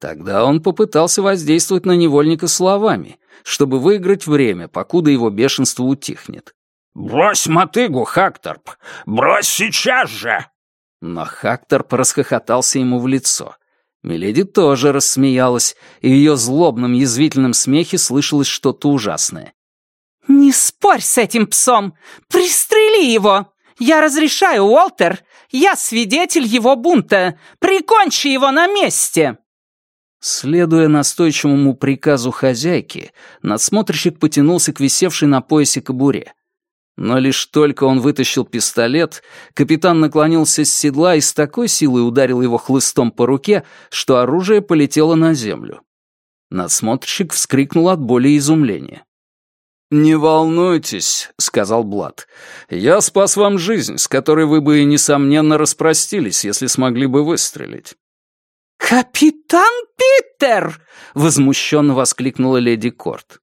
Тогда он попытался воздействовать на невольника словами, чтобы выиграть время, покуда его бешенство утихнет. «Брось мотыгу, Хакторп! Брось сейчас же!» Но Хакторп расхохотался ему в лицо. Миледи тоже рассмеялась, и в ее злобном язвительном смехе слышалось что-то ужасное. «Не спорь с этим псом! Пристрели его! Я разрешаю, Уолтер! Я свидетель его бунта! Прикончи его на месте!» Следуя настойчивому приказу хозяйки, надсмотрщик потянулся к висевшей на поясе кобуре. Но лишь только он вытащил пистолет, капитан наклонился с седла и с такой силой ударил его хлыстом по руке, что оружие полетело на землю. Надсмотрщик вскрикнул от боли и изумления. «Не волнуйтесь», — сказал Блад. «Я спас вам жизнь, с которой вы бы, несомненно, распростились, если смогли бы выстрелить». «Капитан Питер!» — возмущенно воскликнула леди Корт.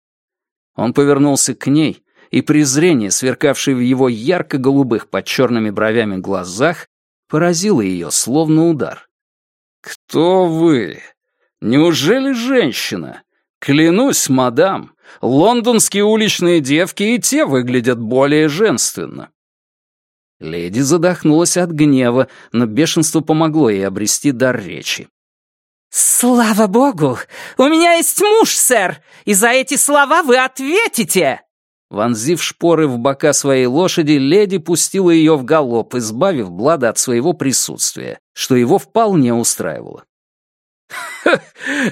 Он повернулся к ней, и презрение, сверкавшее в его ярко-голубых под черными бровями глазах, поразило ее, словно удар. «Кто вы? Неужели женщина? Клянусь, мадам, лондонские уличные девки и те выглядят более женственно». Леди задохнулась от гнева, но бешенство помогло ей обрести дар речи. «Слава богу! У меня есть муж, сэр, и за эти слова вы ответите!» Вонзив шпоры в бока своей лошади, леди пустила ее в галоп, избавив Блада от своего присутствия, что его вполне устраивало.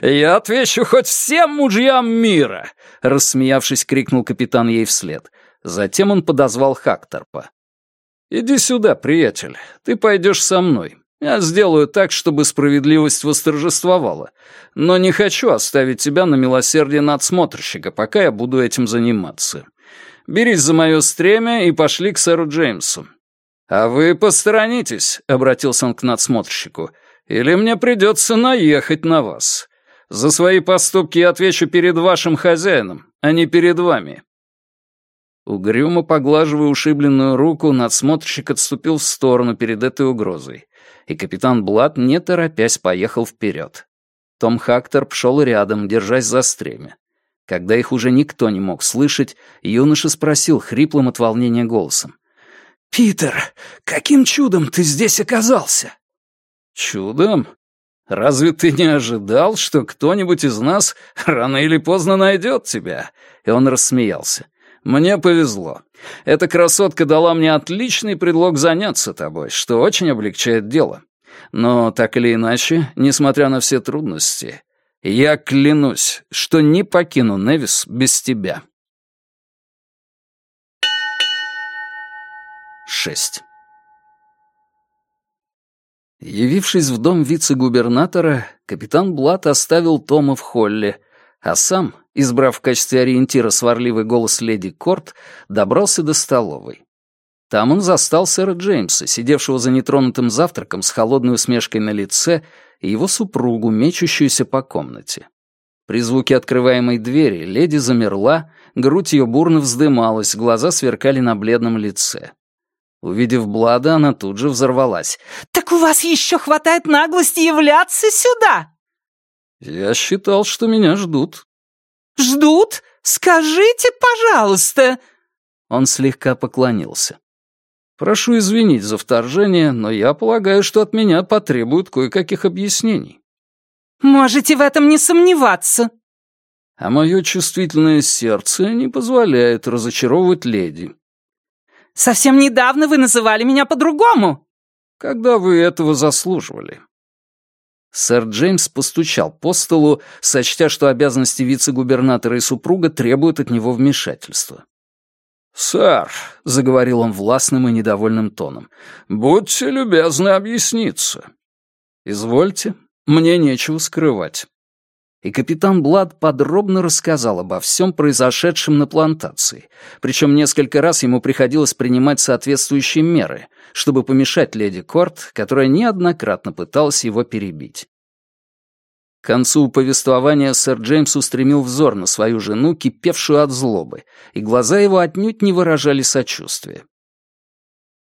«Я отвечу хоть всем мужьям мира!» — рассмеявшись, крикнул капитан ей вслед. Затем он подозвал Хакторпа. «Иди сюда, приятель, ты пойдешь со мной. Я сделаю так, чтобы справедливость восторжествовала, но не хочу оставить тебя на милосердие надсмотрщика, пока я буду этим заниматься. Берись за мое стремя и пошли к сэру Джеймсу. А вы посторонитесь, — обратился он к надсмотрщику, — или мне придется наехать на вас. За свои поступки я отвечу перед вашим хозяином, а не перед вами. Угрюмо поглаживая ушибленную руку, надсмотрщик отступил в сторону перед этой угрозой, и капитан Блад, не торопясь, поехал вперед. Том Хактор пшел рядом, держась за стремя. Когда их уже никто не мог слышать, юноша спросил хриплым от волнения голосом. «Питер, каким чудом ты здесь оказался?» «Чудом? Разве ты не ожидал, что кто-нибудь из нас рано или поздно найдет тебя?» И он рассмеялся. «Мне повезло. Эта красотка дала мне отличный предлог заняться тобой, что очень облегчает дело. Но так или иначе, несмотря на все трудности, я клянусь, что не покину Невис без тебя. 6. Явившись в дом вице-губернатора, капитан Блат оставил Тома в холле, а сам, избрав в качестве ориентира сварливый голос леди Корт, добрался до столовой. Там он застал сэра Джеймса, сидевшего за нетронутым завтраком с холодной усмешкой на лице и его супругу, мечущуюся по комнате. При звуке открываемой двери леди замерла, грудь ее бурно вздымалась, глаза сверкали на бледном лице. Увидев Блада, она тут же взорвалась. «Так у вас еще хватает наглости являться сюда!» «Я считал, что меня ждут». «Ждут? Скажите, пожалуйста!» Он слегка поклонился. Прошу извинить за вторжение, но я полагаю, что от меня потребуют кое-каких объяснений». «Можете в этом не сомневаться». «А мое чувствительное сердце не позволяет разочаровывать леди». «Совсем недавно вы называли меня по-другому». «Когда вы этого заслуживали». Сэр Джеймс постучал по столу, сочтя, что обязанности вице-губернатора и супруга требуют от него вмешательства. «Сэр», — заговорил он властным и недовольным тоном, — «будьте любезны объясниться». «Извольте, мне нечего скрывать». И капитан Блад подробно рассказал обо всем произошедшем на плантации, причем несколько раз ему приходилось принимать соответствующие меры, чтобы помешать леди Корт, которая неоднократно пыталась его перебить. К концу повествования сэр Джеймс устремил взор на свою жену, кипевшую от злобы, и глаза его отнюдь не выражали сочувствия.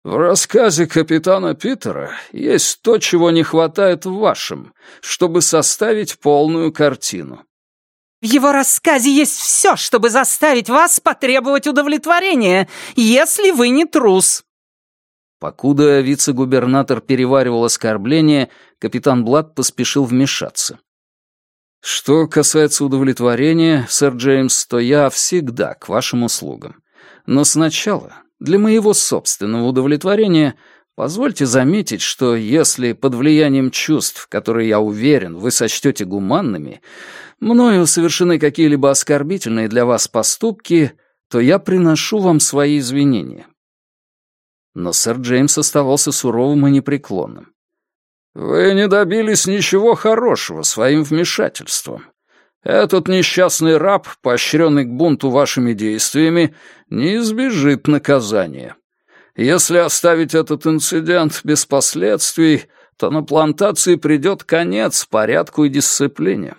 В рассказе капитана Питера есть то, чего не хватает в вашем, чтобы составить полную картину. В его рассказе есть все, чтобы заставить вас потребовать удовлетворения, если вы не трус. Покуда вице-губернатор переваривал оскорбление, капитан Блад поспешил вмешаться. «Что касается удовлетворения, сэр Джеймс, то я всегда к вашим услугам. Но сначала для моего собственного удовлетворения позвольте заметить, что если под влиянием чувств, которые, я уверен, вы сочтете гуманными, мною совершены какие-либо оскорбительные для вас поступки, то я приношу вам свои извинения». Но сэр Джеймс оставался суровым и непреклонным. «Вы не добились ничего хорошего своим вмешательством. Этот несчастный раб, поощренный к бунту вашими действиями, не избежит наказания. Если оставить этот инцидент без последствий, то на плантации придет конец порядку и дисциплине.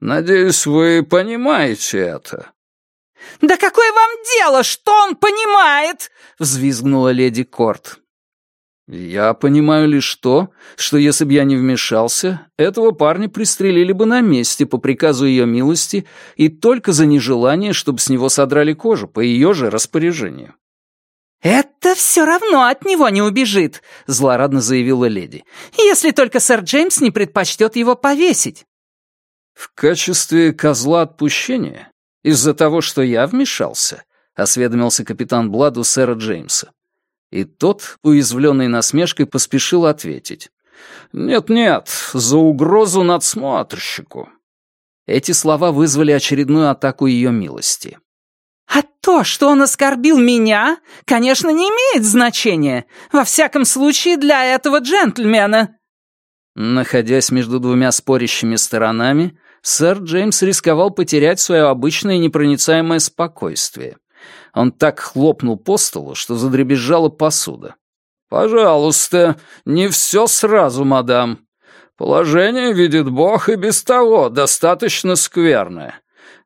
Надеюсь, вы понимаете это». «Да какое вам дело, что он понимает?» — взвизгнула леди Корт. «Я понимаю лишь то, что если бы я не вмешался, этого парня пристрелили бы на месте по приказу ее милости и только за нежелание, чтобы с него содрали кожу по ее же распоряжению». «Это все равно от него не убежит», — злорадно заявила леди, «если только сэр Джеймс не предпочтет его повесить». «В качестве козла отпущения? Из-за того, что я вмешался?» — осведомился капитан Бладу сэра Джеймса. И тот, уязвленный насмешкой, поспешил ответить. «Нет-нет, за угрозу надсмотрщику». Эти слова вызвали очередную атаку ее милости. «А то, что он оскорбил меня, конечно, не имеет значения. Во всяком случае, для этого джентльмена». Находясь между двумя спорящими сторонами, сэр Джеймс рисковал потерять свое обычное непроницаемое спокойствие. Он так хлопнул по столу, что задребезжала посуда. «Пожалуйста, не все сразу, мадам. Положение, видит Бог, и без того достаточно скверное.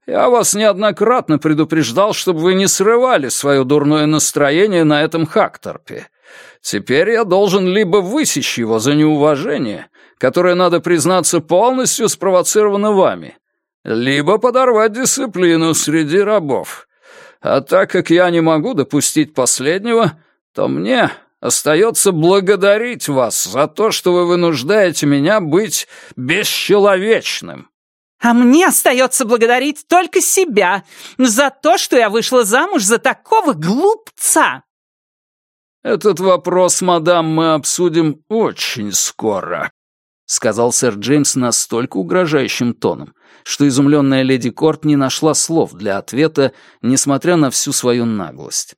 Я вас неоднократно предупреждал, чтобы вы не срывали свое дурное настроение на этом Хакторпе. Теперь я должен либо высечь его за неуважение, которое, надо признаться, полностью спровоцировано вами, либо подорвать дисциплину среди рабов. А так как я не могу допустить последнего, то мне остается благодарить вас за то, что вы вынуждаете меня быть бесчеловечным». «А мне остается благодарить только себя за то, что я вышла замуж за такого глупца!» «Этот вопрос, мадам, мы обсудим очень скоро», — сказал сэр Джеймс настолько угрожающим тоном, что изумленная леди Корт не нашла слов для ответа, несмотря на всю свою наглость.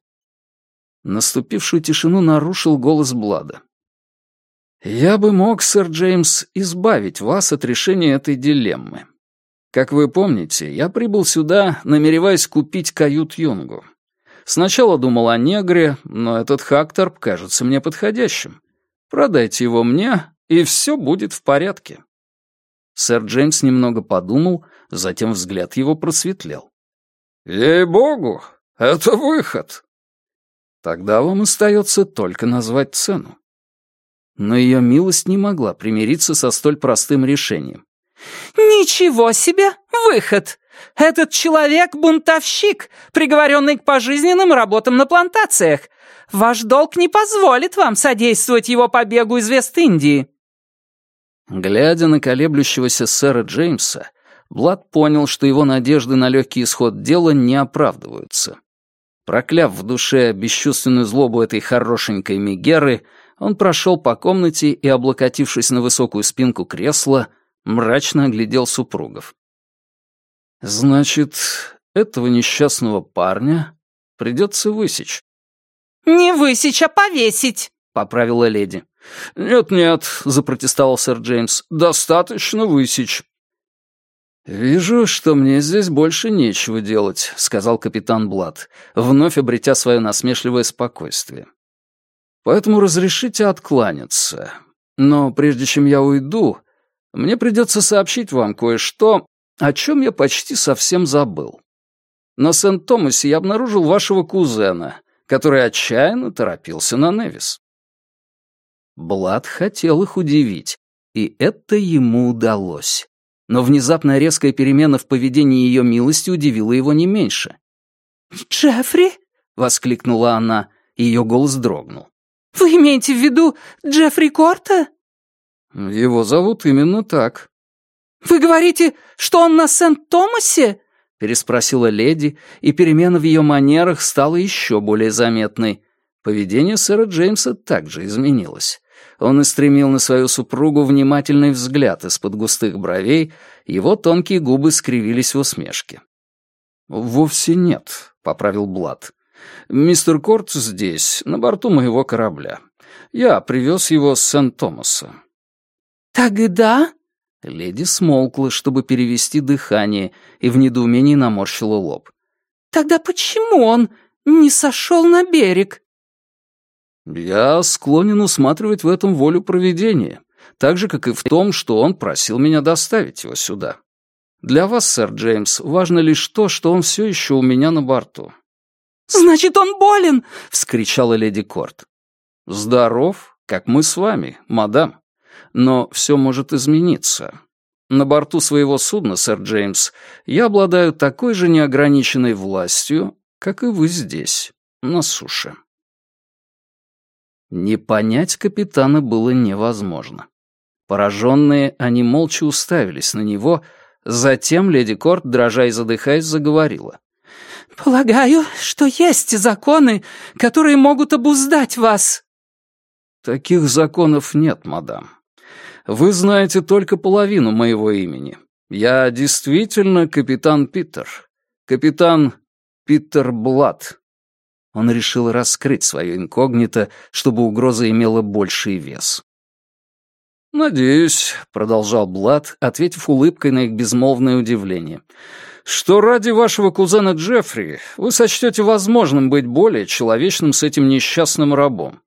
Наступившую тишину нарушил голос Блада. «Я бы мог, сэр Джеймс, избавить вас от решения этой дилеммы. Как вы помните, я прибыл сюда, намереваясь купить кают-юнгу. Сначала думал о негре, но этот Хакторп кажется мне подходящим. Продайте его мне, и все будет в порядке». Сэр Джеймс немного подумал, затем взгляд его просветлел. «Ей-богу, это выход!» «Тогда вам остается только назвать цену». Но ее милость не могла примириться со столь простым решением. «Ничего себе! Выход! Этот человек — бунтовщик, приговоренный к пожизненным работам на плантациях. Ваш долг не позволит вам содействовать его побегу из Вест-Индии». Глядя на колеблющегося сэра Джеймса, Блад понял, что его надежды на легкий исход дела не оправдываются. Прокляв в душе бесчувственную злобу этой хорошенькой Мегеры, он прошел по комнате и, облокотившись на высокую спинку кресла, мрачно оглядел супругов. «Значит, этого несчастного парня придется высечь». «Не высечь, а повесить», — поправила леди. «Нет-нет», — запротестовал сэр Джеймс, — «достаточно высечь». «Вижу, что мне здесь больше нечего делать», — сказал капитан Блад, вновь обретя свое насмешливое спокойствие. «Поэтому разрешите откланяться. Но прежде чем я уйду, мне придется сообщить вам кое-что, о чем я почти совсем забыл. На Сент-Томасе я обнаружил вашего кузена, который отчаянно торопился на Невис. Блад хотел их удивить, и это ему удалось. Но внезапная резкая перемена в поведении ее милости удивила его не меньше. «Джеффри?» — воскликнула она, и ее голос дрогнул. «Вы имеете в виду Джеффри Корта?» «Его зовут именно так». «Вы говорите, что он на Сент-Томасе?» — переспросила леди, и перемена в ее манерах стала еще более заметной. Поведение сэра Джеймса также изменилось. Он устремил на свою супругу внимательный взгляд из-под густых бровей, его тонкие губы скривились в усмешке. «Вовсе нет», — поправил Блад. «Мистер Корт здесь, на борту моего корабля. Я привез его с Сент-Томаса». «Тогда?» Леди смолкла, чтобы перевести дыхание, и в недоумении наморщила лоб. «Тогда почему он не сошел на берег?» «Я склонен усматривать в этом волю провидения, так же, как и в том, что он просил меня доставить его сюда. Для вас, сэр Джеймс, важно лишь то, что он все еще у меня на борту». «Значит, он болен!» — вскричала леди Корт. «Здоров, как мы с вами, мадам. Но все может измениться. На борту своего судна, сэр Джеймс, я обладаю такой же неограниченной властью, как и вы здесь, на суше». Не понять капитана было невозможно. Пораженные, они молча уставились на него, затем леди Корт, дрожа и задыхаясь, заговорила. «Полагаю, что есть законы, которые могут обуздать вас». «Таких законов нет, мадам. Вы знаете только половину моего имени. Я действительно капитан Питер. Капитан Питер Блад. Он решил раскрыть свое инкогнито, чтобы угроза имела больший вес. «Надеюсь», — продолжал Блад, ответив улыбкой на их безмолвное удивление, «что ради вашего кузена Джеффри вы сочтете возможным быть более человечным с этим несчастным рабом.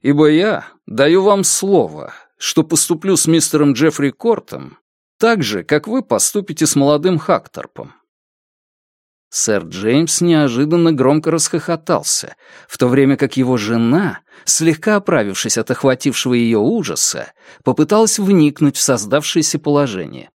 Ибо я даю вам слово, что поступлю с мистером Джеффри Кортом так же, как вы поступите с молодым Хакторпом. Сэр Джеймс неожиданно громко расхохотался, в то время как его жена, слегка оправившись от охватившего ее ужаса, попыталась вникнуть в создавшееся положение.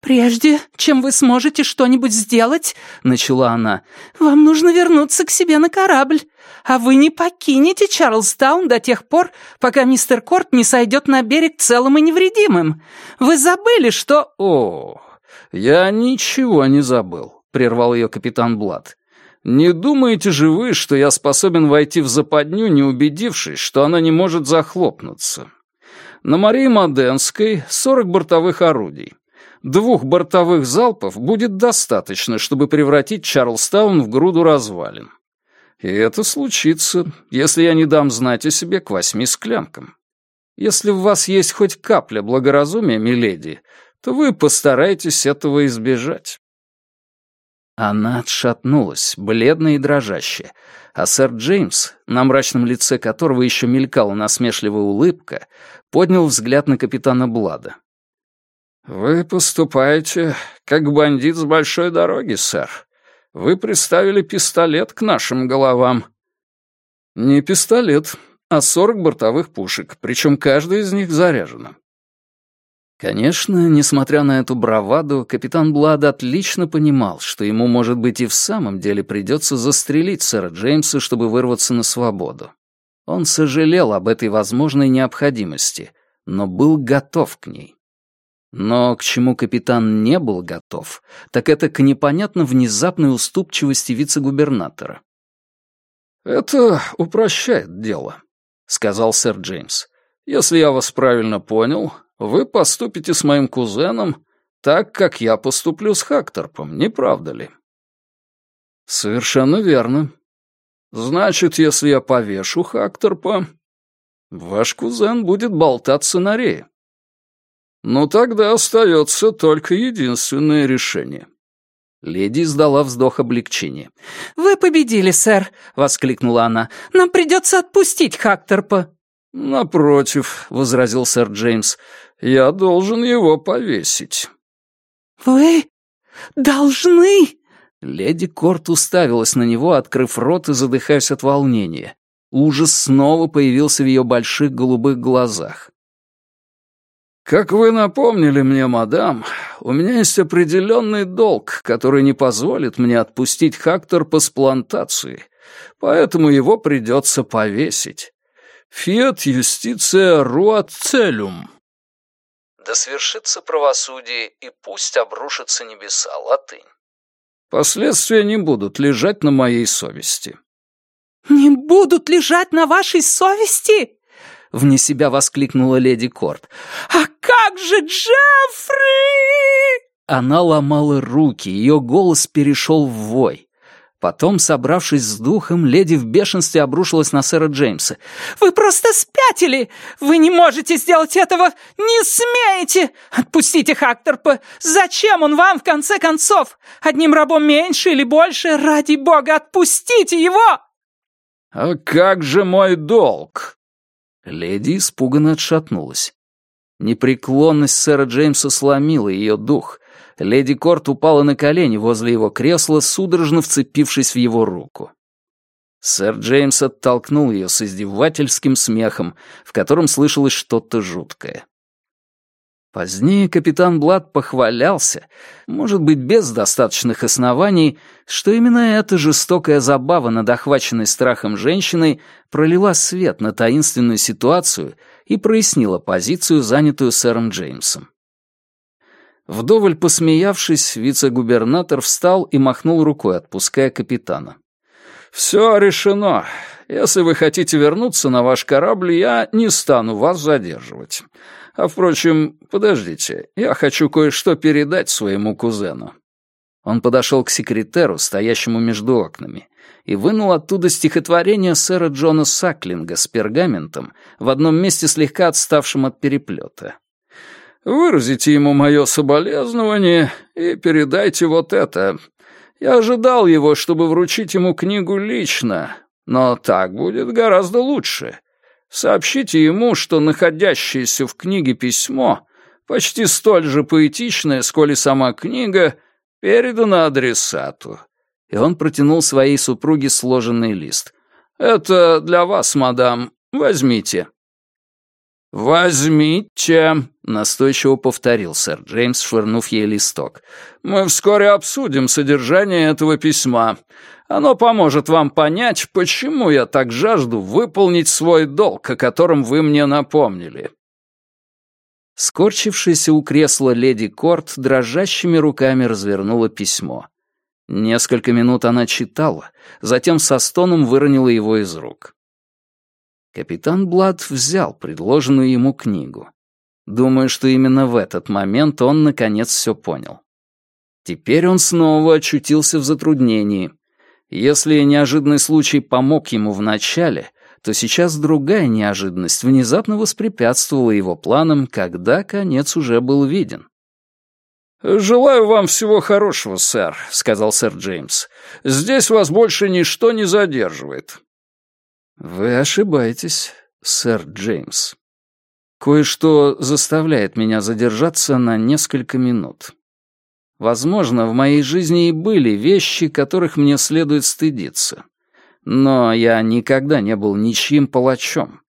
«Прежде чем вы сможете что-нибудь сделать, — начала она, — вам нужно вернуться к себе на корабль, а вы не покинете Чарльстаун до тех пор, пока мистер Корт не сойдет на берег целым и невредимым. Вы забыли, что...» «О, я ничего не забыл. — прервал ее капитан Блад. «Не думаете же вы, что я способен войти в западню, не убедившись, что она не может захлопнуться? На Марии Моденской сорок бортовых орудий. Двух бортовых залпов будет достаточно, чтобы превратить Чарльстаун в груду развалин. И это случится, если я не дам знать о себе к восьми склянкам. Если в вас есть хоть капля благоразумия, миледи, то вы постараетесь этого избежать. Она отшатнулась, бледная и дрожащая, а сэр Джеймс, на мрачном лице которого еще мелькала насмешливая улыбка, поднял взгляд на капитана Блада. «Вы поступаете как бандит с большой дороги, сэр. Вы приставили пистолет к нашим головам». «Не пистолет, а сорок бортовых пушек, причем каждая из них заряжена. Конечно, несмотря на эту браваду, капитан Блад отлично понимал, что ему, может быть, и в самом деле придется застрелить сэра Джеймса, чтобы вырваться на свободу. Он сожалел об этой возможной необходимости, но был готов к ней. Но к чему капитан не был готов, так это к непонятно внезапной уступчивости вице-губернатора. «Это упрощает дело», — сказал сэр Джеймс. «Если я вас правильно понял, вы поступите с моим кузеном так, как я поступлю с Хакторпом, не правда ли?» «Совершенно верно. Значит, если я повешу Хакторпа, ваш кузен будет болтаться на рее. Ну тогда остается только единственное решение». Леди издала вздох облегчения. «Вы победили, сэр!» — воскликнула она. «Нам придется отпустить Хакторпа!» «Напротив», — возразил сэр Джеймс, я должен его повесить». «Вы должны?» Леди Корт уставилась на него, открыв рот и задыхаясь от волнения. Ужас снова появился в ее больших голубых глазах. «Как вы напомнили мне, мадам, у меня есть определенный долг, который не позволит мне отпустить Хактор по сплантации, поэтому его придется повесить. Фиат юстиция руат целюм». «Да свершится правосудие, и пусть обрушатся небеса» — латынь. «Последствия не будут лежать на моей совести». «Не будут лежать на вашей совести?» — вне себя воскликнула леди Корт. «А как же Джеффри?» Она ломала руки, ее голос перешел в вой. Потом, собравшись с духом, леди в бешенстве обрушилась на сэра Джеймса. «Вы просто спятили! Вы не можете сделать этого! Не смеете! Отпустите Хакторпа! Зачем он вам, в конце концов? Одним рабом меньше или больше? Ради бога, отпустите его!» «А как же мой долг?» Леди испуганно отшатнулась. Непреклонность сэра Джеймса сломила ее дух. Леди Корт упала на колени возле его кресла, судорожно вцепившись в его руку. Сэр Джеймс оттолкнул ее с издевательским смехом, в котором слышалось что-то жуткое. Позднее капитан Блад похвалялся, может быть, без достаточных оснований, что именно эта жестокая забава над охваченной страхом женщиной пролила свет на таинственную ситуацию и прояснила позицию, занятую сэром Джеймсом. Вдоволь посмеявшись, вице-губернатор встал и махнул рукой, отпуская капитана. «Все решено. Если вы хотите вернуться на ваш корабль, я не стану вас задерживать. А, впрочем, подождите, я хочу кое-что передать своему кузену». Он подошел к секретеру, стоящему между окнами, и вынул оттуда стихотворение сэра Джона Саклинга с пергаментом, в одном месте слегка отставшим от переплета. «Выразите ему мое соболезнование и передайте вот это. Я ожидал его, чтобы вручить ему книгу лично, но так будет гораздо лучше. Сообщите ему, что находящееся в книге письмо, почти столь же поэтичное, сколь и сама книга, передано адресату. И он протянул своей супруге сложенный лист. «Это для вас, мадам. Возьмите». «Возьмите», — настойчиво повторил сэр Джеймс, швырнув ей листок. «Мы вскоре обсудим содержание этого письма. Оно поможет вам понять, почему я так жажду выполнить свой долг, о котором вы мне напомнили». Скорчившаяся у кресла леди Корт дрожащими руками развернула письмо. Несколько минут она читала, затем со стоном выронила его из рук. Капитан Блад взял предложенную ему книгу. Думаю, что именно в этот момент он наконец все понял. Теперь он снова очутился в затруднении. Если неожиданный случай помог ему в начале, то сейчас другая неожиданность внезапно воспрепятствовала его планам, когда конец уже был виден. «Желаю вам всего хорошего, сэр», — сказал сэр Джеймс. «Здесь вас больше ничто не задерживает». «Вы ошибаетесь, сэр Джеймс. Кое-что заставляет меня задержаться на несколько минут. Возможно, в моей жизни и были вещи, которых мне следует стыдиться. Но я никогда не был ничьим палачом.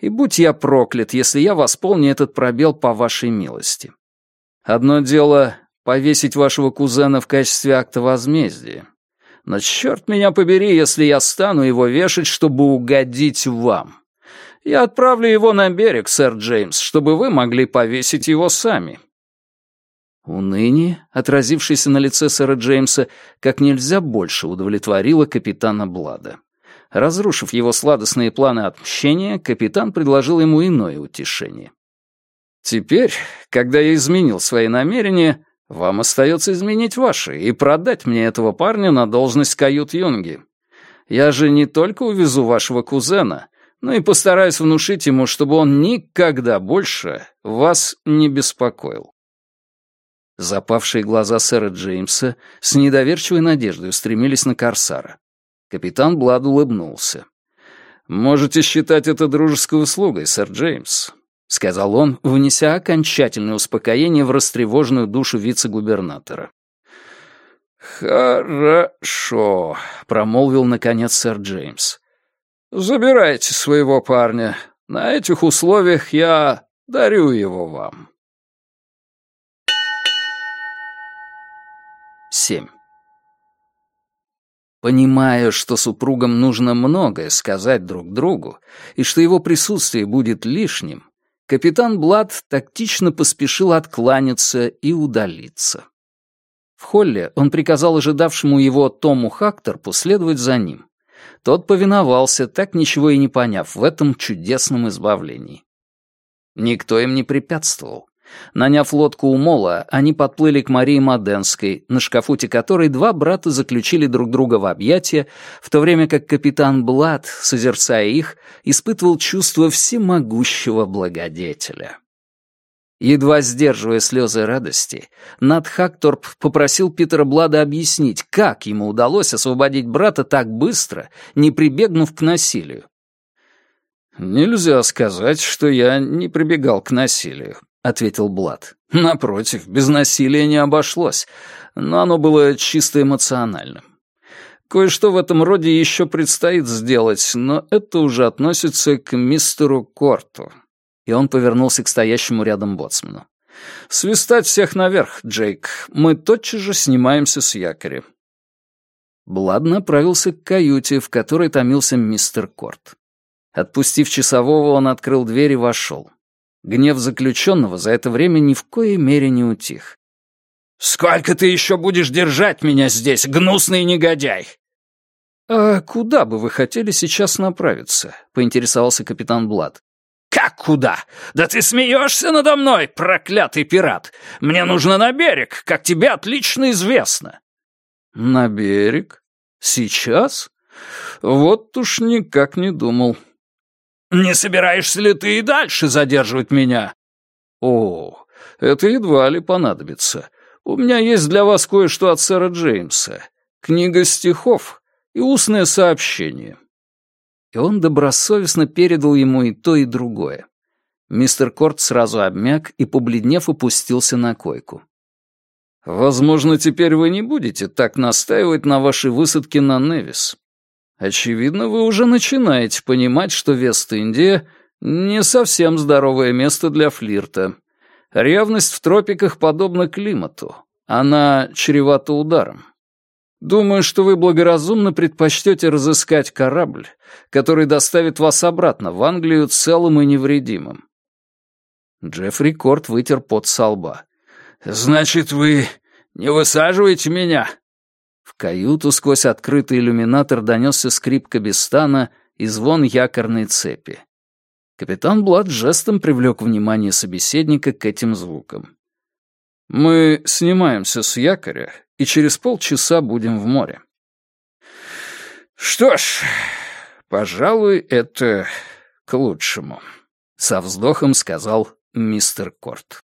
И будь я проклят, если я восполню этот пробел по вашей милости. Одно дело — повесить вашего кузена в качестве акта возмездия. Но черт меня побери, если я стану его вешать, чтобы угодить вам. Я отправлю его на берег, сэр Джеймс, чтобы вы могли повесить его сами. Уныние, отразившееся на лице сэра Джеймса, как нельзя больше удовлетворило капитана Блада. Разрушив его сладостные планы отмщения, капитан предложил ему иное утешение. «Теперь, когда я изменил свои намерения, вам остается изменить ваши и продать мне этого парня на должность кают-юнги. Я же не только увезу вашего кузена, но и постараюсь внушить ему, чтобы он никогда больше вас не беспокоил. Запавшие глаза сэра Джеймса с недоверчивой надеждой устремились на Корсара. Капитан Блад улыбнулся. «Можете считать это дружеской услугой, сэр Джеймс», — сказал он, внеся окончательное успокоение в растревоженную душу вице-губернатора. «Хорошо», — промолвил наконец сэр Джеймс. «Забирайте своего парня. На этих условиях я дарю его вам». 7. Понимая, что супругам нужно многое сказать друг другу, и что его присутствие будет лишним, капитан Блад тактично поспешил откланяться и удалиться. В холле он приказал ожидавшему его Тому Хакторпу следовать за ним. Тот повиновался, так ничего и не поняв в этом чудесном избавлении. Никто им не препятствовал. Наняв лодку у мола, они подплыли к Марии Маденской, на шкафуте которой два брата заключили друг друга в объятия, в то время как капитан Блад, созерцая их, испытывал чувство всемогущего благодетеля. Едва сдерживая слезы радости, Нат Хакторп попросил Питера Блада объяснить, как ему удалось освободить брата так быстро, не прибегнув к насилию. «Нельзя сказать, что я не прибегал к насилию», — ответил Блад. «Напротив, без насилия не обошлось, но оно было чисто эмоциональным. Кое-что в этом роде еще предстоит сделать, но это уже относится к мистеру Корту» и он повернулся к стоящему рядом боцману. «Свистать всех наверх, Джейк. Мы тотчас же снимаемся с якоря». Блад направился к каюте, в которой томился мистер Корт. Отпустив часового, он открыл дверь и вошел. Гнев заключенного за это время ни в коей мере не утих. «Сколько ты еще будешь держать меня здесь, гнусный негодяй?» «А куда бы вы хотели сейчас направиться?» — поинтересовался капитан Блад. «Как куда? Да ты смеешься надо мной, проклятый пират! Мне нужно на берег, как тебе отлично известно!» «На берег? Сейчас? Вот уж никак не думал». «Не собираешься ли ты и дальше задерживать меня?» «О, это едва ли понадобится. У меня есть для вас кое-что от сэра Джеймса. Книга стихов и устное сообщение и он добросовестно передал ему и то, и другое. Мистер Корт сразу обмяк и, побледнев, опустился на койку. «Возможно, теперь вы не будете так настаивать на вашей высадке на Невис. Очевидно, вы уже начинаете понимать, что Вест-Индия — не совсем здоровое место для флирта. Ревность в тропиках подобна климату. Она чревата ударом. Думаю, что вы благоразумно предпочтете разыскать корабль, который доставит вас обратно в Англию целым и невредимым. Джеффри Корт вытер пот со лба. «Значит, вы не высаживаете меня?» Каюту сквозь открытый иллюминатор донесся скрип кабестана и звон якорной цепи. Капитан Блад жестом привлек внимание собеседника к этим звукам. «Мы снимаемся с якоря и через полчаса будем в море». «Что ж, пожалуй, это к лучшему», — со вздохом сказал мистер Корт.